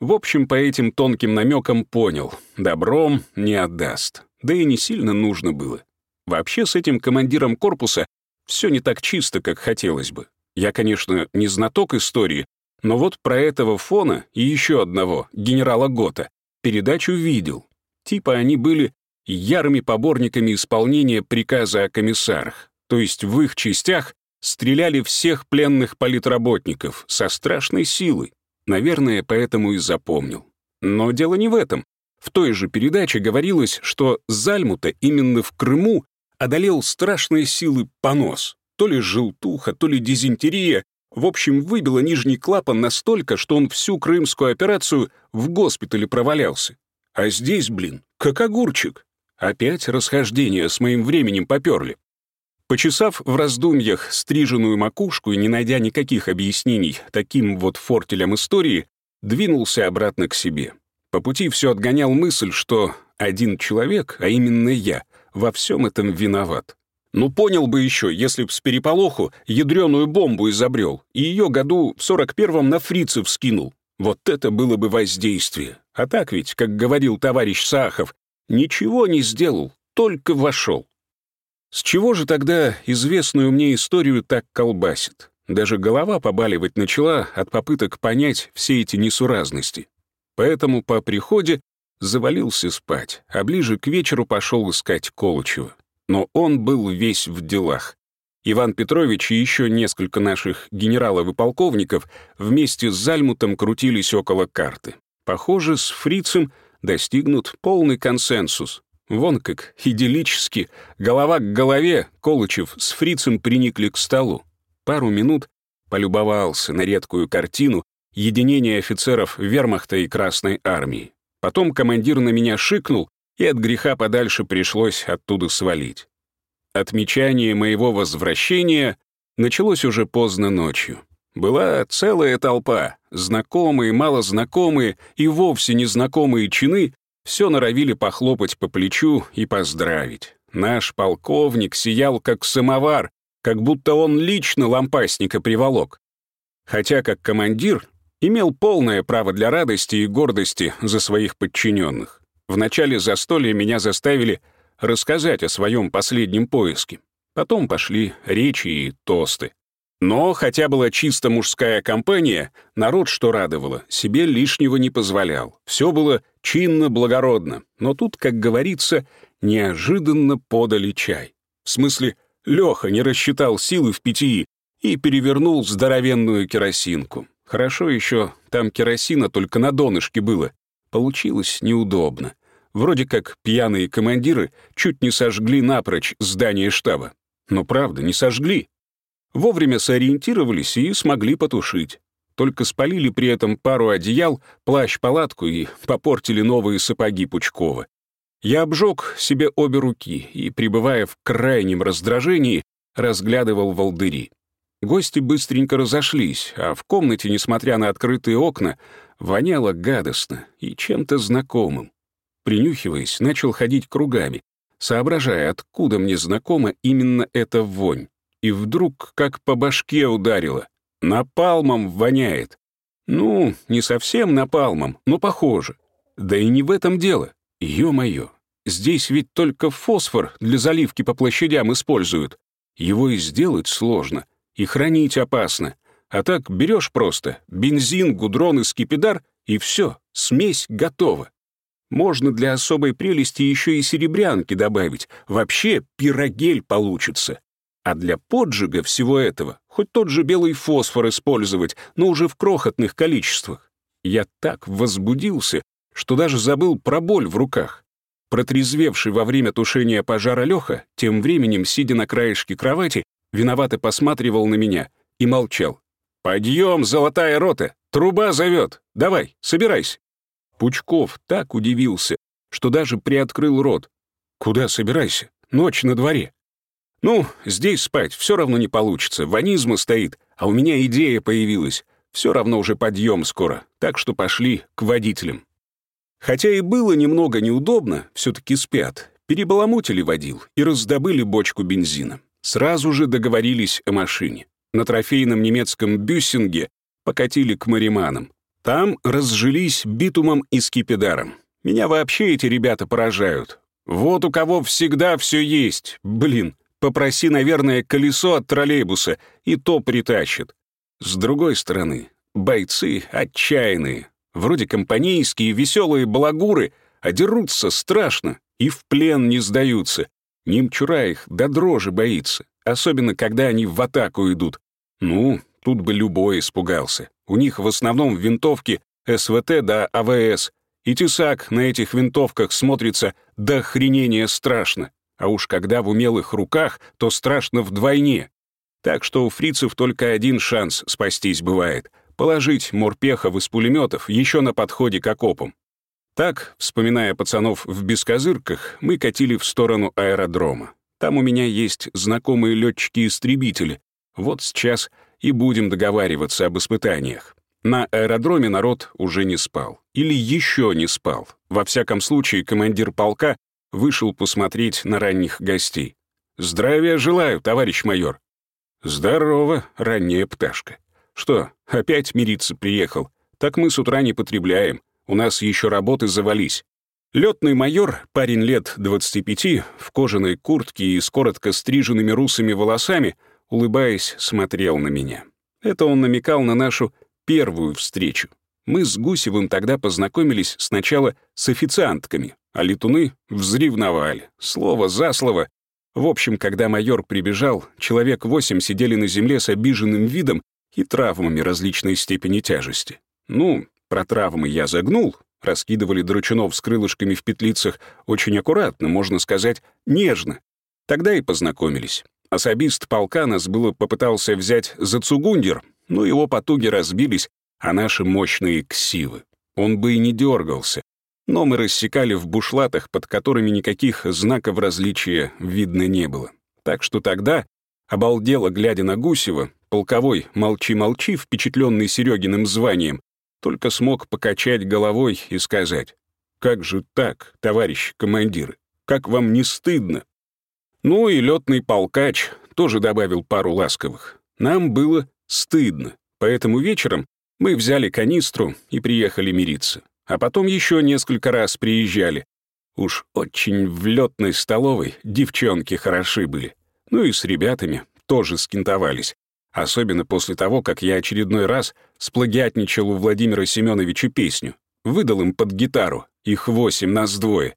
В общем, по этим тонким намекам понял, добром не отдаст. Да и не сильно нужно было. Вообще с этим командиром корпуса все не так чисто, как хотелось бы. Я, конечно, не знаток истории, но вот про этого фона и еще одного, генерала Гота, передачу видел. Типа они были ярыми поборниками исполнения приказа о комиссарах, то есть в их частях стреляли всех пленных политработников со страшной силой. Наверное, поэтому и запомнил. Но дело не в этом. В той же передаче говорилось, что Зальмута именно в Крыму одолел страшные силы понос. То ли желтуха, то ли дизентерия, в общем, выбило нижний клапан настолько, что он всю крымскую операцию в госпитале провалялся. А здесь, блин, как огурчик. Опять расхождения с моим временем поперли. Почесав в раздумьях стриженную макушку и не найдя никаких объяснений таким вот фортелям истории, двинулся обратно к себе. По пути все отгонял мысль, что один человек, а именно я, во всем этом виноват. Ну, понял бы еще, если б с переполоху ядреную бомбу изобрел и ее году в 41-м на фрицев скинул. Вот это было бы воздействие. А так ведь, как говорил товарищ Сахов, ничего не сделал, только вошел. С чего же тогда известную мне историю так колбасит? Даже голова побаливать начала от попыток понять все эти несуразности. Поэтому по приходе завалился спать, а ближе к вечеру пошел искать Колычева но он был весь в делах. Иван Петрович и еще несколько наших генералов и полковников вместе с Зальмутом крутились около карты. Похоже, с фрицем достигнут полный консенсус. Вон как идиллически, голова к голове, Колычев с фрицем приникли к столу. Пару минут полюбовался на редкую картину единения офицеров вермахта и Красной армии. Потом командир на меня шикнул, и от греха подальше пришлось оттуда свалить. Отмечание моего возвращения началось уже поздно ночью. Была целая толпа, знакомые, малознакомые и вовсе незнакомые чины все норовили похлопать по плечу и поздравить. Наш полковник сиял как самовар, как будто он лично лампасника приволок. Хотя как командир имел полное право для радости и гордости за своих подчиненных. В начале застолья меня заставили рассказать о своем последнем поиске. Потом пошли речи и тосты. Но, хотя была чисто мужская компания, народ, что радовало, себе лишнего не позволял. Все было чинно-благородно. Но тут, как говорится, неожиданно подали чай. В смысле, Леха не рассчитал силы в питьи и перевернул здоровенную керосинку. Хорошо еще там керосина только на донышке было, Получилось неудобно. Вроде как пьяные командиры чуть не сожгли напрочь здание штаба. Но правда, не сожгли. Вовремя сориентировались и смогли потушить. Только спалили при этом пару одеял, плащ-палатку и попортили новые сапоги Пучкова. Я обжег себе обе руки и, пребывая в крайнем раздражении, разглядывал волдыри. Гости быстренько разошлись, а в комнате, несмотря на открытые окна, воняло гадостно и чем-то знакомым. Принюхиваясь, начал ходить кругами, соображая, откуда мне знакома именно эта вонь. И вдруг как по башке ударило. Напалмом воняет. Ну, не совсем напалмом, но похоже. Да и не в этом дело. Ё-моё, здесь ведь только фосфор для заливки по площадям используют. Его и сделать сложно, и хранить опасно. А так берешь просто бензин, гудрон и скипидар, и все, смесь готова. Можно для особой прелести еще и серебрянки добавить. Вообще пирогель получится. А для поджига всего этого хоть тот же белый фосфор использовать, но уже в крохотных количествах. Я так возбудился, что даже забыл про боль в руках. Протрезвевший во время тушения пожара Леха, тем временем, сидя на краешке кровати, виновато посматривал на меня и молчал. «Подъем, золотая рота! Труба зовет! Давай, собирайся!» Пучков так удивился, что даже приоткрыл рот. «Куда собирайся? Ночь на дворе». «Ну, здесь спать все равно не получится, ванизма стоит, а у меня идея появилась. Все равно уже подъем скоро, так что пошли к водителям». Хотя и было немного неудобно, все-таки спят, перебаламутили водил и раздобыли бочку бензина. Сразу же договорились о машине. На трофейном немецком бюссинге покатили к мариманам. Там разжились битумом и скипидаром. Меня вообще эти ребята поражают. Вот у кого всегда все есть. Блин, попроси, наверное, колесо от троллейбуса, и то притащит. С другой стороны, бойцы отчаянные. Вроде компанейские, веселые балагуры, а дерутся страшно и в плен не сдаются. Немчура их до дрожи боится, особенно когда они в атаку идут. Ну, тут бы любой испугался. У них в основном винтовки СВТ да АВС, и тесак на этих винтовках смотрится до охренения страшно. А уж когда в умелых руках, то страшно вдвойне. Так что у фрицев только один шанс спастись бывает — положить морпехов из пулеметов еще на подходе к окопам. Так, вспоминая пацанов в бескозырках, мы катили в сторону аэродрома. Там у меня есть знакомые летчики-истребители. Вот сейчас и будем договариваться об испытаниях. На аэродроме народ уже не спал. Или еще не спал. Во всяком случае, командир полка вышел посмотреть на ранних гостей. «Здравия желаю, товарищ майор». «Здорово, ранняя пташка». «Что, опять мириться приехал? Так мы с утра не потребляем. У нас еще работы завались». Летный майор, парень лет 25, в кожаной куртке и с коротко стриженными русыми волосами, улыбаясь, смотрел на меня. Это он намекал на нашу первую встречу. Мы с Гусевым тогда познакомились сначала с официантками, а летуны взревновали. Слово за слово. В общем, когда майор прибежал, человек восемь сидели на земле с обиженным видом и травмами различной степени тяжести. Ну, про травмы я загнул, раскидывали дручунов с крылышками в петлицах очень аккуратно, можно сказать, нежно. Тогда и познакомились. Особист полка нас было попытался взять за цугундер, но его потуги разбились, а наши мощные ксивы. Он бы и не дергался. Но мы рассекали в бушлатах, под которыми никаких знаков различия видно не было. Так что тогда, обалдело глядя на Гусева, Полковой «молчи-молчи», впечатленный Серегиным званием, только смог покачать головой и сказать, «Как же так, товарищ командир? Как вам не стыдно?» Ну и летный полкач тоже добавил пару ласковых. Нам было стыдно, поэтому вечером мы взяли канистру и приехали мириться. А потом еще несколько раз приезжали. Уж очень в летной столовой девчонки хороши были. Ну и с ребятами тоже скинтовались. Особенно после того, как я очередной раз сплагиатничал у Владимира Семеновича песню. Выдал им под гитару, их восемь, нас двое.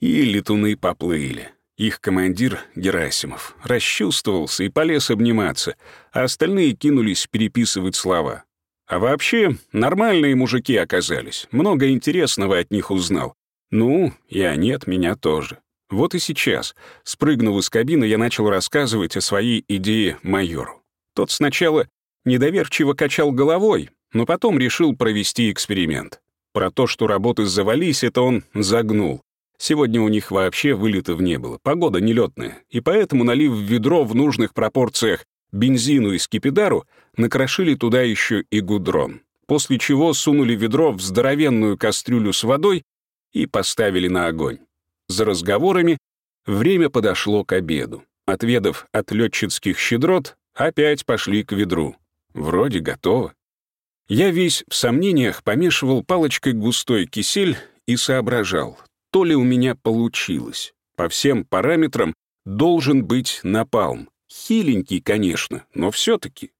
И летуны поплыли. Их командир, Герасимов, расчувствовался и полез обниматься, а остальные кинулись переписывать слова. А вообще, нормальные мужики оказались, много интересного от них узнал. Ну, и они от меня тоже. Вот и сейчас, спрыгнув из кабины, я начал рассказывать о своей идее майору. Тот сначала недоверчиво качал головой, но потом решил провести эксперимент. Про то, что работы завались, это он загнул. Сегодня у них вообще вылетов не было, погода нелетная, и поэтому, налив ведро в нужных пропорциях бензину и скипидару, накрошили туда еще и гудрон, после чего сунули ведро в здоровенную кастрюлю с водой и поставили на огонь. За разговорами время подошло к обеду. Отведав от летчицких щедрот, Опять пошли к ведру. Вроде готово. Я весь в сомнениях помешивал палочкой густой кисель и соображал, то ли у меня получилось. По всем параметрам должен быть напалм. Хиленький, конечно, но все-таки.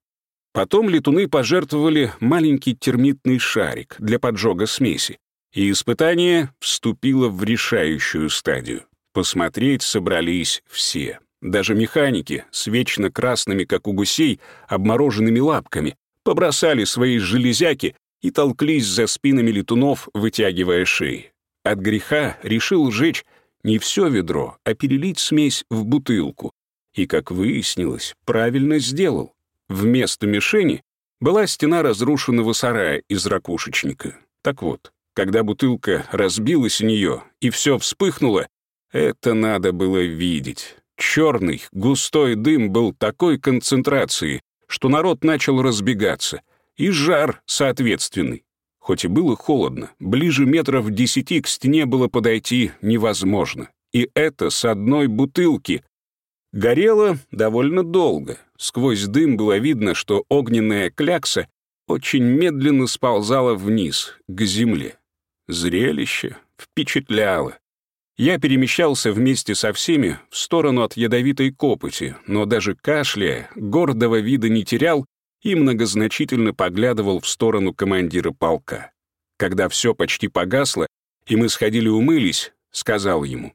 Потом летуны пожертвовали маленький термитный шарик для поджога смеси. И испытание вступило в решающую стадию. Посмотреть собрались все. Даже механики с вечно красными, как у гусей, обмороженными лапками, побросали свои железяки и толклись за спинами летунов, вытягивая шеи. От греха решил сжечь не все ведро, а перелить смесь в бутылку. И, как выяснилось, правильно сделал. Вместо мишени была стена разрушенного сарая из ракушечника. Так вот, когда бутылка разбилась у нее и все вспыхнуло, это надо было видеть. Черный, густой дым был такой концентрации, что народ начал разбегаться, и жар соответственный. Хоть и было холодно, ближе метров десяти к стене было подойти невозможно. И это с одной бутылки. Горело довольно долго. Сквозь дым было видно, что огненная клякса очень медленно сползала вниз, к земле. Зрелище впечатляло. Я перемещался вместе со всеми в сторону от ядовитой копоти, но даже кашляя, гордого вида не терял и многозначительно поглядывал в сторону командира полка. Когда все почти погасло, и мы сходили умылись, сказал ему,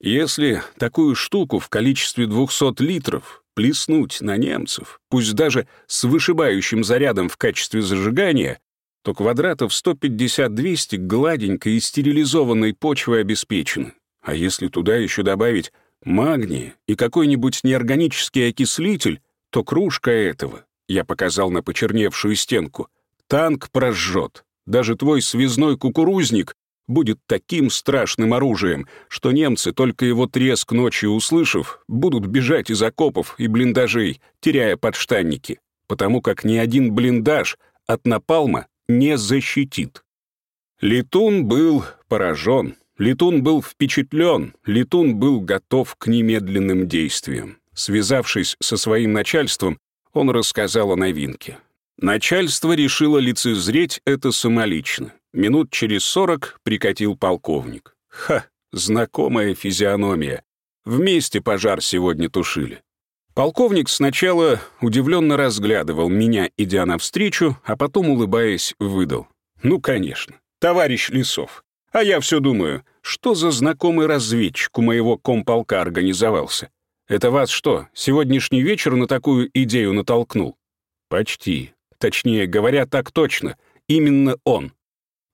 «Если такую штуку в количестве 200 литров плеснуть на немцев, пусть даже с вышибающим зарядом в качестве зажигания, то квадратов 150-200 гладенькой и стерилизованной почвы обеспечены. А если туда еще добавить магния и какой-нибудь неорганический окислитель, то кружка этого я показал на почерневшую стенку. Танк прожжет. Даже твой связной кукурузник будет таким страшным оружием, что немцы, только его треск ночью услышав, будут бежать из окопов и блиндажей, теряя подштанники, потому как ни один блиндаж от напалма не защитит. Летун был поражен, Летун был впечатлен, Летун был готов к немедленным действиям. Связавшись со своим начальством, он рассказал о новинке. Начальство решило лицезреть это самолично. Минут через сорок прикатил полковник. Ха, знакомая физиономия. Вместе пожар сегодня тушили. Полковник сначала удивленно разглядывал меня, идя навстречу, а потом, улыбаясь, выдал. «Ну, конечно, товарищ Лисов. А я все думаю, что за знакомый разведчик у моего комполка организовался? Это вас что, сегодняшний вечер на такую идею натолкнул? Почти. Точнее говоря, так точно. Именно он.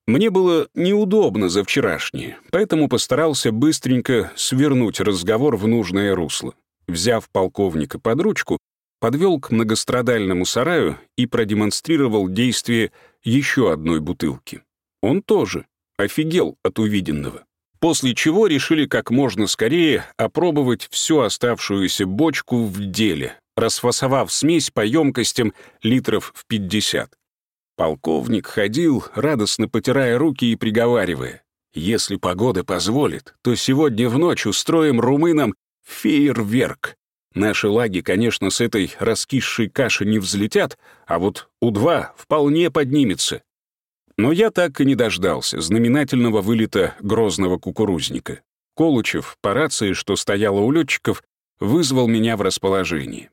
Мне было неудобно за вчерашнее, поэтому постарался быстренько свернуть разговор в нужное русло. Взяв полковника под ручку, подвел к многострадальному сараю и продемонстрировал действие еще одной бутылки. Он тоже офигел от увиденного после чего решили как можно скорее опробовать всю оставшуюся бочку в деле, расфасовав смесь по емкостям литров в 50. Полковник ходил, радостно потирая руки и приговаривая, «Если погода позволит, то сегодня в ночь устроим румынам фейерверк. Наши лаги, конечно, с этой раскисшей каши не взлетят, а вот У-2 вполне поднимется. Но я так и не дождался знаменательного вылета грозного кукурузника. Колучев, по рации, что стояло у летчиков, вызвал меня в расположение.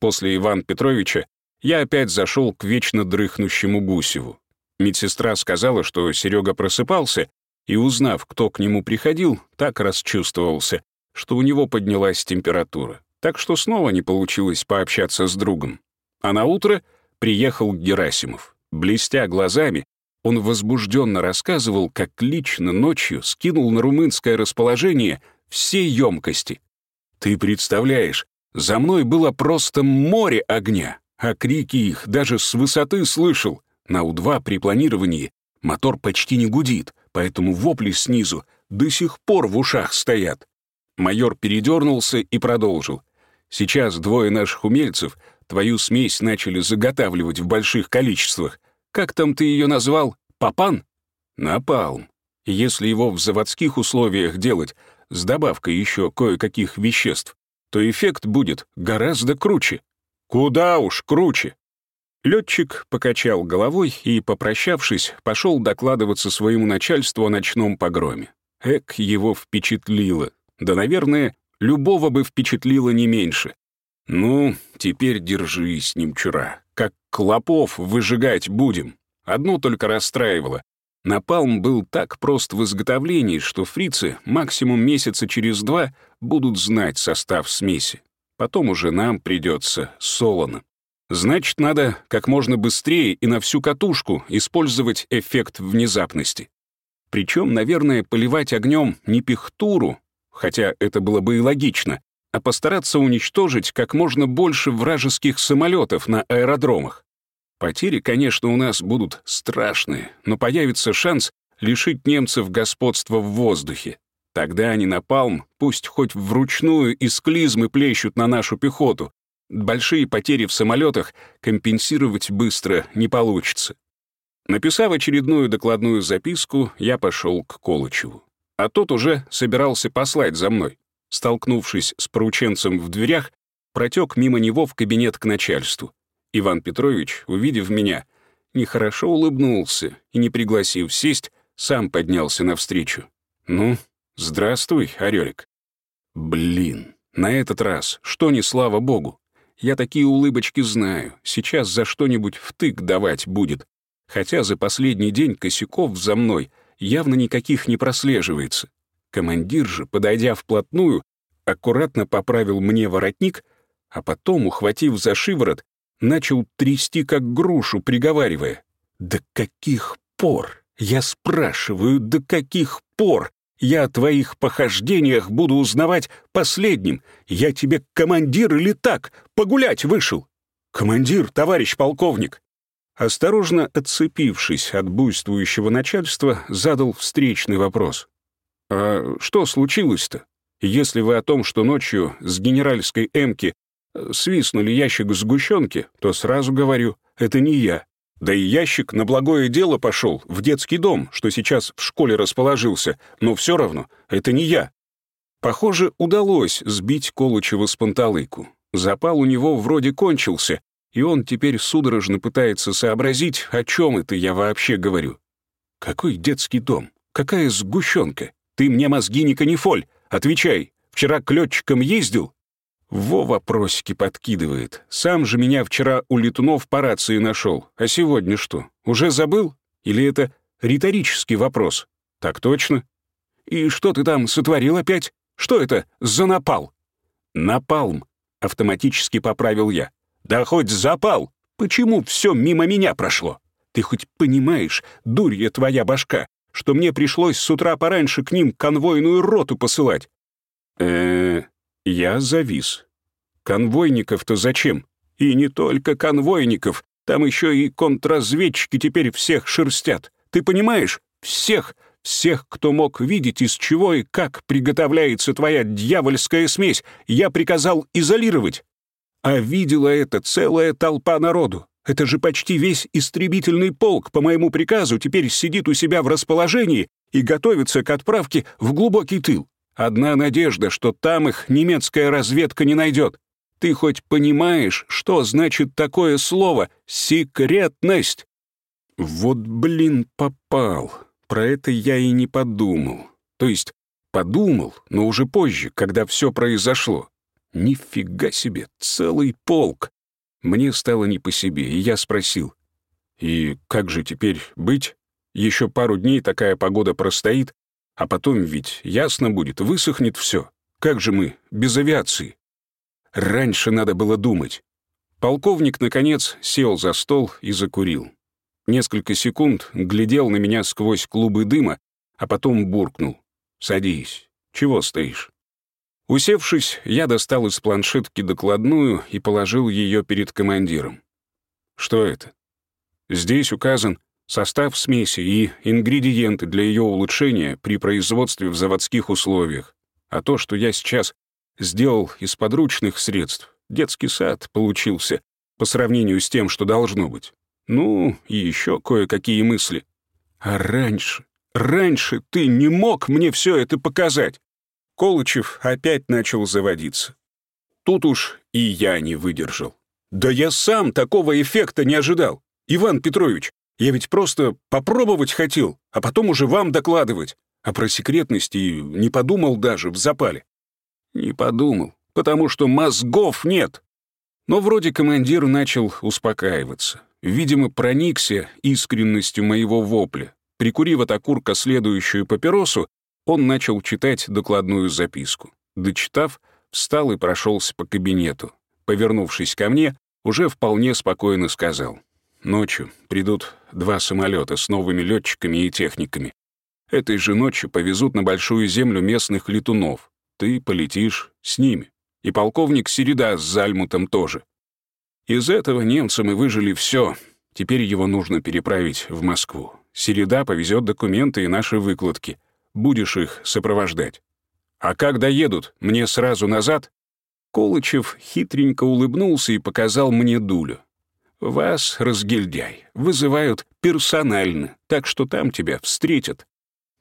После Ивана Петровича я опять зашел к вечно дрыхнущему Гусеву. Медсестра сказала, что Серега просыпался, и, узнав, кто к нему приходил, так расчувствовался, что у него поднялась температура. Так что снова не получилось пообщаться с другом. А на утро приехал Герасимов. Блестя глазами, он возбужденно рассказывал, как лично ночью скинул на румынское расположение все емкости. «Ты представляешь, за мной было просто море огня, а крики их даже с высоты слышал. На У-2 при планировании мотор почти не гудит, поэтому вопли снизу до сих пор в ушах стоят». Майор передернулся и продолжил. «Сейчас двое наших умельцев твою смесь начали заготавливать в больших количествах, как там ты ее назвал? Папан? Напалм. Если его в заводских условиях делать с добавкой еще кое-каких веществ, то эффект будет гораздо круче. Куда уж круче. Летчик покачал головой и, попрощавшись, пошел докладываться своему начальству о ночном погроме. Эк, его впечатлило. Да, наверное, любого бы впечатлило не меньше. Ну, теперь держись, немчура. Как клопов выжигать будем. Одно только расстраивало. Напалм был так прост в изготовлении, что фрицы максимум месяца через два будут знать состав смеси. Потом уже нам придется солоно. Значит, надо как можно быстрее и на всю катушку использовать эффект внезапности. Причем, наверное, поливать огнем не пихтуру, хотя это было бы и логично, а постараться уничтожить как можно больше вражеских самолетов на аэродромах. Потери, конечно, у нас будут страшные, но появится шанс лишить немцев господства в воздухе. Тогда они напалм, пусть хоть вручную из клизмы плещут на нашу пехоту. Большие потери в самолетах компенсировать быстро не получится. Написав очередную докладную записку, я пошел к Колычеву. А тот уже собирался послать за мной. Столкнувшись с порученцем в дверях, протек мимо него в кабинет к начальству. Иван Петрович, увидев меня, нехорошо улыбнулся и, не пригласив сесть, сам поднялся навстречу. «Ну, здравствуй, Орелик». «Блин, на этот раз, что не слава богу. Я такие улыбочки знаю, сейчас за что-нибудь втык давать будет. Хотя за последний день косяков за мной явно никаких не прослеживается. Командир же, подойдя вплотную, аккуратно поправил мне воротник, а потом, ухватив за шиворот, начал трясти как грушу, приговаривая. «До каких пор? Я спрашиваю, до каких пор? Я о твоих похождениях буду узнавать последним. Я тебе командир или так? Погулять вышел?» «Командир, товарищ полковник!» Осторожно отцепившись от буйствующего начальства, задал встречный вопрос. «А что случилось-то? Если вы о том, что ночью с генеральской эмки свистнули ящик сгущенки, то сразу говорю, это не я. Да и ящик на благое дело пошел, в детский дом, что сейчас в школе расположился, но все равно, это не я. Похоже, удалось сбить Колычева с панталыку. Запал у него вроде кончился, и он теперь судорожно пытается сообразить, о чем это я вообще говорю. Какой детский дом? Какая сгущенка? Ты мне мозги не канифоль. Отвечай, вчера к летчикам ездил? Во вопросики подкидывает. Сам же меня вчера у летунов по рации нашел. А сегодня что, уже забыл? Или это риторический вопрос? Так точно. И что ты там сотворил опять? Что это за напал? Напалм, автоматически поправил я. Да хоть запал. Почему все мимо меня прошло? Ты хоть понимаешь, дурья твоя башка, что мне пришлось с утра пораньше к ним конвойную роту посылать? э я завис. Конвойников-то зачем? И не только конвойников, там еще и контрразведчики теперь всех шерстят. Ты понимаешь? Всех, всех, кто мог видеть, из чего и как приготовляется твоя дьявольская смесь, я приказал изолировать. А видела это целая толпа народу. Это же почти весь истребительный полк по моему приказу теперь сидит у себя в расположении и готовится к отправке в глубокий тыл. Одна надежда, что там их немецкая разведка не найдет. Ты хоть понимаешь, что значит такое слово «секретность»?» Вот, блин, попал. Про это я и не подумал. То есть подумал, но уже позже, когда все произошло. Нифига себе, целый полк. Мне стало не по себе, и я спросил. «И как же теперь быть? Еще пару дней такая погода простоит, а потом ведь ясно будет, высохнет все. Как же мы без авиации? Раньше надо было думать. Полковник, наконец, сел за стол и закурил. Несколько секунд глядел на меня сквозь клубы дыма, а потом буркнул. «Садись. Чего стоишь?» Усевшись, я достал из планшетки докладную и положил ее перед командиром. «Что это?» «Здесь указан состав смеси и ингредиенты для ее улучшения при производстве в заводских условиях. А то, что я сейчас сделал из подручных средств, детский сад получился по сравнению с тем, что должно быть. Ну, и еще кое-какие мысли. А раньше, раньше ты не мог мне все это показать. Колычев опять начал заводиться. Тут уж и я не выдержал. Да я сам такого эффекта не ожидал. Иван Петрович, я ведь просто попробовать хотел, а потом уже вам докладывать. А про секретность и не подумал даже в запале. Не подумал, потому что мозгов нет. Но вроде командир начал успокаиваться. Видимо, проникся искренностью моего вопля. Прикурив от окурка следующую папиросу, он начал читать докладную записку. Дочитав, встал и прошелся по кабинету. Повернувшись ко мне, уже вполне спокойно сказал. «Ночью придут два самолета с новыми летчиками и техниками. Этой же ночью повезут на Большую Землю местных летунов. Ты полетишь с ними. И полковник Середа с Зальмутом тоже. Из этого немцы мы выжили все. Теперь его нужно переправить в Москву. Середа повезет документы и наши выкладки. Будешь их сопровождать. А как доедут, мне сразу назад? Колычев хитренько улыбнулся и показал мне дулю. «Вас, разгильдяй, вызывают персонально, так что там тебя встретят».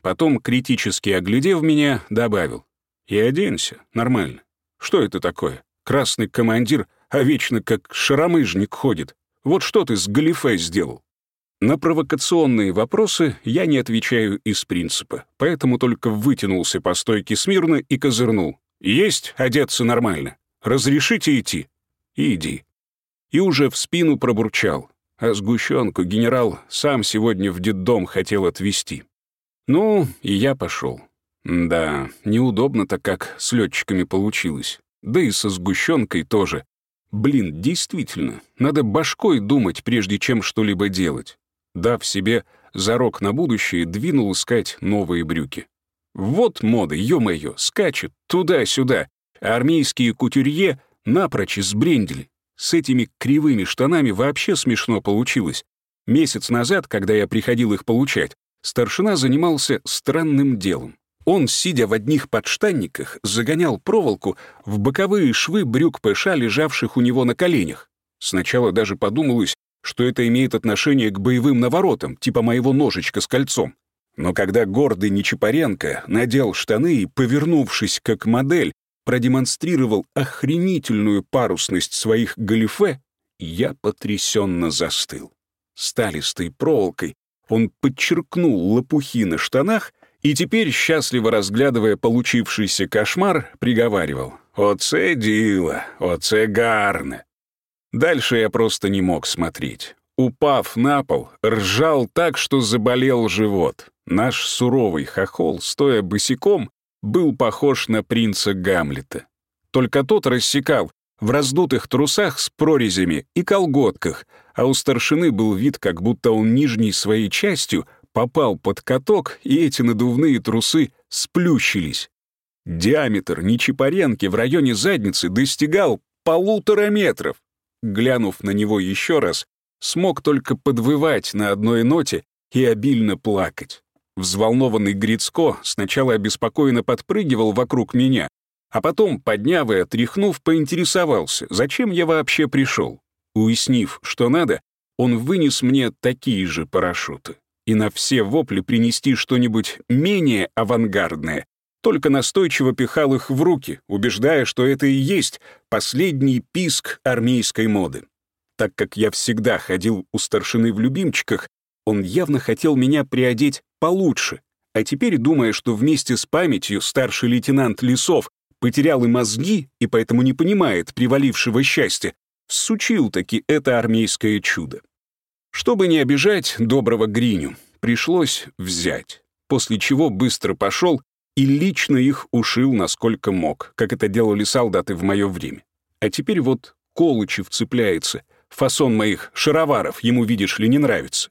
Потом, критически оглядев меня, добавил. «И оденься, нормально. Что это такое? Красный командир, а вечно как шаромыжник ходит. Вот что ты с галифе сделал?» На провокационные вопросы я не отвечаю из принципа, поэтому только вытянулся по стойке смирно и козырнул. «Есть одеться нормально. Разрешите идти?» «Иди». И уже в спину пробурчал. А сгущенку генерал сам сегодня в детдом хотел отвезти. Ну, и я пошел. Да, неудобно-то как с летчиками получилось. Да и со сгущенкой тоже. Блин, действительно, надо башкой думать, прежде чем что-либо делать. Дав себе зарок на будущее, двинул искать новые брюки. Вот мода, ё-моё, скачет туда-сюда. армейские кутюрье напрочь сбрендили. С этими кривыми штанами вообще смешно получилось. Месяц назад, когда я приходил их получать, старшина занимался странным делом. Он, сидя в одних подштанниках, загонял проволоку в боковые швы брюк ПШ, лежавших у него на коленях. Сначала даже подумалось, что это имеет отношение к боевым наворотам, типа моего ножичка с кольцом. Но когда гордый Нечапаренко надел штаны и, повернувшись как модель, продемонстрировал охренительную парусность своих галифе, я потрясенно застыл. Сталистой проволокой он подчеркнул лопухи на штанах и теперь, счастливо разглядывая получившийся кошмар, приговаривал «Оце дило, оце гарне». Дальше я просто не мог смотреть. Упав на пол, ржал так, что заболел живот. Наш суровый хохол, стоя босиком, был похож на принца Гамлета. Только тот рассекал в раздутых трусах с прорезями и колготках, а у старшины был вид, как будто он нижней своей частью попал под каток, и эти надувные трусы сплющились. Диаметр Нечипаренки в районе задницы достигал полутора метров. Глянув на него еще раз, смог только подвывать на одной ноте и обильно плакать. Взволнованный Грицко сначала обеспокоенно подпрыгивал вокруг меня, а потом, подняв и отряхнув, поинтересовался, зачем я вообще пришел. Уяснив, что надо, он вынес мне такие же парашюты. И на все вопли принести что-нибудь менее авангардное, только настойчиво пихал их в руки, убеждая, что это и есть последний писк армейской моды. Так как я всегда ходил у старшины в любимчиках, он явно хотел меня приодеть получше, а теперь, думая, что вместе с памятью старший лейтенант Лесов потерял и мозги, и поэтому не понимает привалившего счастья, всучил таки это армейское чудо. Чтобы не обижать доброго Гриню, пришлось взять, после чего быстро пошел и лично их ушил насколько мог, как это делали солдаты в мое время. А теперь вот Колычев цепляется, фасон моих шароваров ему, видишь ли, не нравится.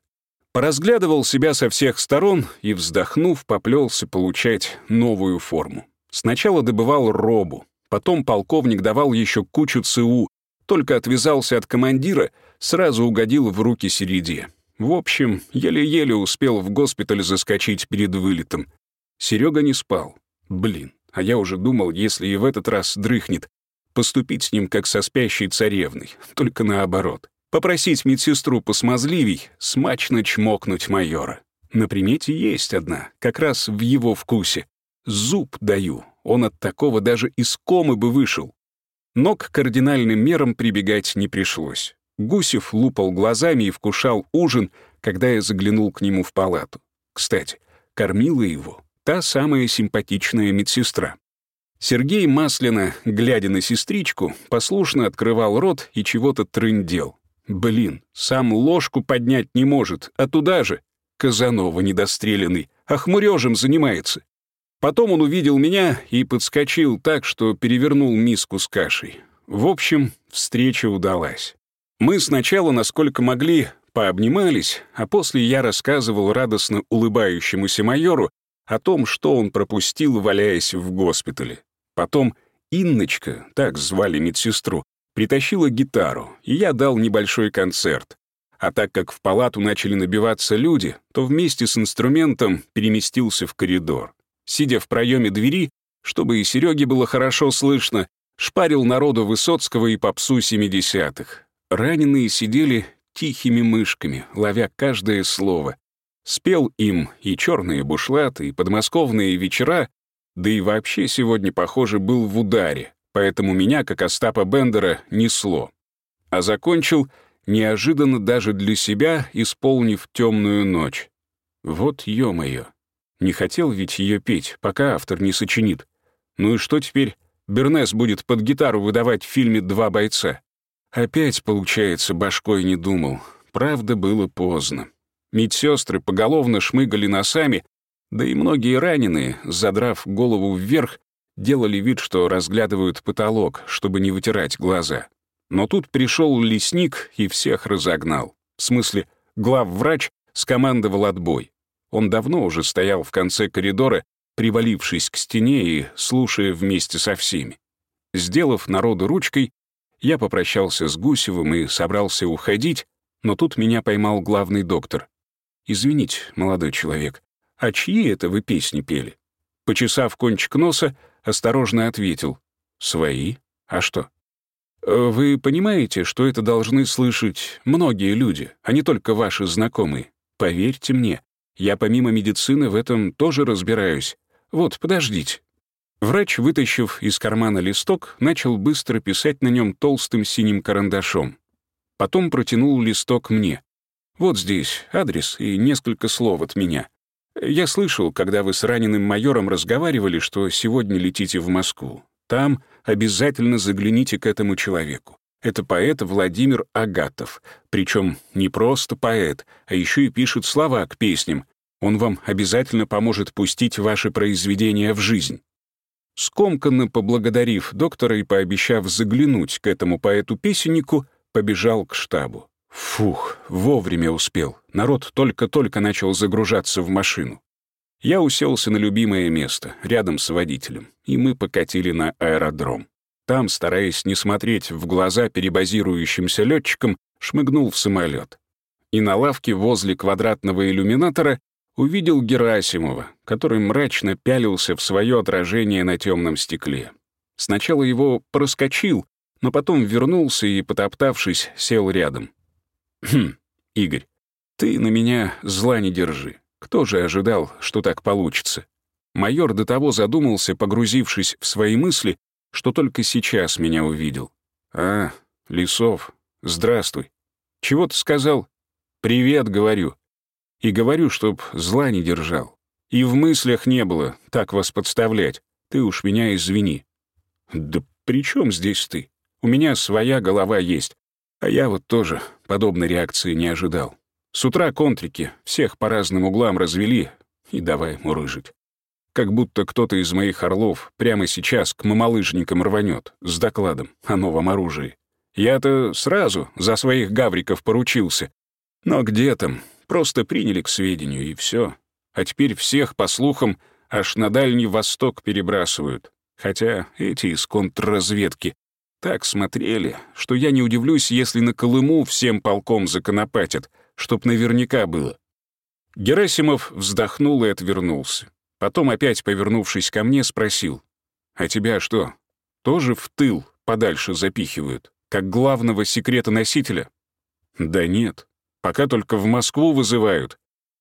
Поразглядывал себя со всех сторон и, вздохнув, поплелся получать новую форму. Сначала добывал робу, потом полковник давал еще кучу ЦУ, только отвязался от командира, сразу угодил в руки Середе. В общем, еле-еле успел в госпиталь заскочить перед вылетом. Серега не спал. Блин, а я уже думал, если и в этот раз дрыхнет, поступить с ним как со спящей царевной, только наоборот попросить медсестру посмазливей, смачно чмокнуть майора. На примете есть одна, как раз в его вкусе. Зуб даю, он от такого даже из комы бы вышел. Но к кардинальным мерам прибегать не пришлось. Гусев лупал глазами и вкушал ужин, когда я заглянул к нему в палату. Кстати, кормила его та самая симпатичная медсестра. Сергей Маслина, глядя на сестричку, послушно открывал рот и чего-то трындел. Блин, сам ложку поднять не может, а туда же. Казанова недостреленный, охмурежем занимается. Потом он увидел меня и подскочил так, что перевернул миску с кашей. В общем, встреча удалась. Мы сначала, насколько могли, пообнимались, а после я рассказывал радостно улыбающемуся майору о том, что он пропустил, валяясь в госпитале. Потом Инночка, так звали медсестру, притащила гитару, и я дал небольшой концерт. А так как в палату начали набиваться люди, то вместе с инструментом переместился в коридор. Сидя в проеме двери, чтобы и Сереге было хорошо слышно, шпарил народу Высоцкого и попсу 70-х. Раненые сидели тихими мышками, ловя каждое слово. Спел им и черные бушлаты, и подмосковные вечера, да и вообще сегодня, похоже, был в ударе, поэтому меня, как Остапа Бендера, несло. А закончил, неожиданно даже для себя, исполнив «Темную ночь». Вот ё-моё. Не хотел ведь ее петь, пока автор не сочинит. Ну и что теперь? Бернес будет под гитару выдавать в фильме «Два бойца». Опять, получается, башкой не думал. Правда, было поздно. Медсестры поголовно шмыгали носами, да и многие раненые, задрав голову вверх, делали вид, что разглядывают потолок, чтобы не вытирать глаза. Но тут пришел лесник и всех разогнал. В смысле, главврач скомандовал отбой. Он давно уже стоял в конце коридора, привалившись к стене и слушая вместе со всеми. Сделав народу ручкой, я попрощался с Гусевым и собрался уходить, но тут меня поймал главный доктор. «Извините, молодой человек, а чьи это вы песни пели?» Почесав кончик носа, осторожно ответил. «Свои? А что?» «Вы понимаете, что это должны слышать многие люди, а не только ваши знакомые? Поверьте мне, я помимо медицины в этом тоже разбираюсь. Вот, подождите». Врач, вытащив из кармана листок, начал быстро писать на нем толстым синим карандашом. Потом протянул листок мне. «Вот здесь адрес и несколько слов от меня. Я слышал, когда вы с раненым майором разговаривали, что сегодня летите в Москву. Там обязательно загляните к этому человеку. Это поэт Владимир Агатов. Причем не просто поэт, а еще и пишет слова к песням. Он вам обязательно поможет пустить ваши произведения в жизнь. Скомканно поблагодарив доктора и пообещав заглянуть к этому поэту-песеннику, побежал к штабу. Фух, вовремя успел. Народ только-только начал загружаться в машину. Я уселся на любимое место, рядом с водителем, и мы покатили на аэродром. Там, стараясь не смотреть в глаза перебазирующимся летчикам, шмыгнул в самолет. И на лавке возле квадратного иллюминатора увидел Герасимова, который мрачно пялился в свое отражение на темном стекле. Сначала его проскочил, но потом вернулся и, потоптавшись, сел рядом. «Хм, Игорь, ты на меня зла не держи. Кто же ожидал, что так получится?» Майор до того задумался, погрузившись в свои мысли, что только сейчас меня увидел. «А, Лисов, здравствуй. Чего ты сказал?» «Привет», — говорю. И говорю, чтоб зла не держал. И в мыслях не было так вас подставлять. Ты уж меня извини. Да при чем здесь ты? У меня своя голова есть. А я вот тоже подобной реакции не ожидал. С утра контрики всех по разным углам развели и давай мурыжить. Как будто кто-то из моих орлов прямо сейчас к мамалыжникам рванет с докладом о новом оружии. Я-то сразу за своих гавриков поручился. Но где там? Просто приняли к сведению, и все. А теперь всех, по слухам, аж на Дальний Восток перебрасывают. Хотя эти из контрразведки так смотрели, что я не удивлюсь, если на Колыму всем полком законопатят, чтоб наверняка было. Герасимов вздохнул и отвернулся. Потом, опять повернувшись ко мне, спросил, «А тебя что, тоже в тыл подальше запихивают, как главного секрета-носителя?» «Да нет, пока только в Москву вызывают».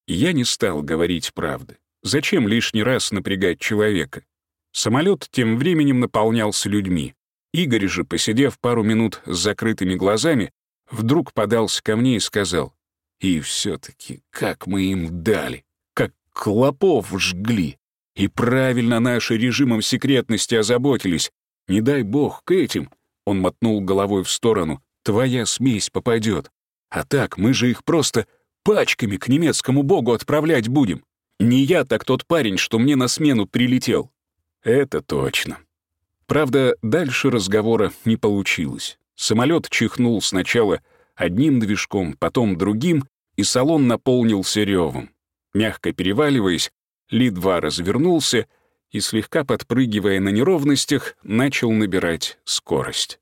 Я не стал говорить правды. Зачем лишний раз напрягать человека? Самолет тем временем наполнялся людьми. Игорь же, посидев пару минут с закрытыми глазами, вдруг подался ко мне и сказал, «И все-таки, как мы им дали, как клопов жгли, и правильно наши режимом секретности озаботились. Не дай бог к этим, — он мотнул головой в сторону, — твоя смесь попадет. А так мы же их просто Пачками к немецкому богу отправлять будем. Не я, так тот парень, что мне на смену прилетел. Это точно. Правда, дальше разговора не получилось. Самолет чихнул сначала одним движком, потом другим, и салон наполнился ревом. Мягко переваливаясь, Ли-2 развернулся и, слегка подпрыгивая на неровностях, начал набирать скорость.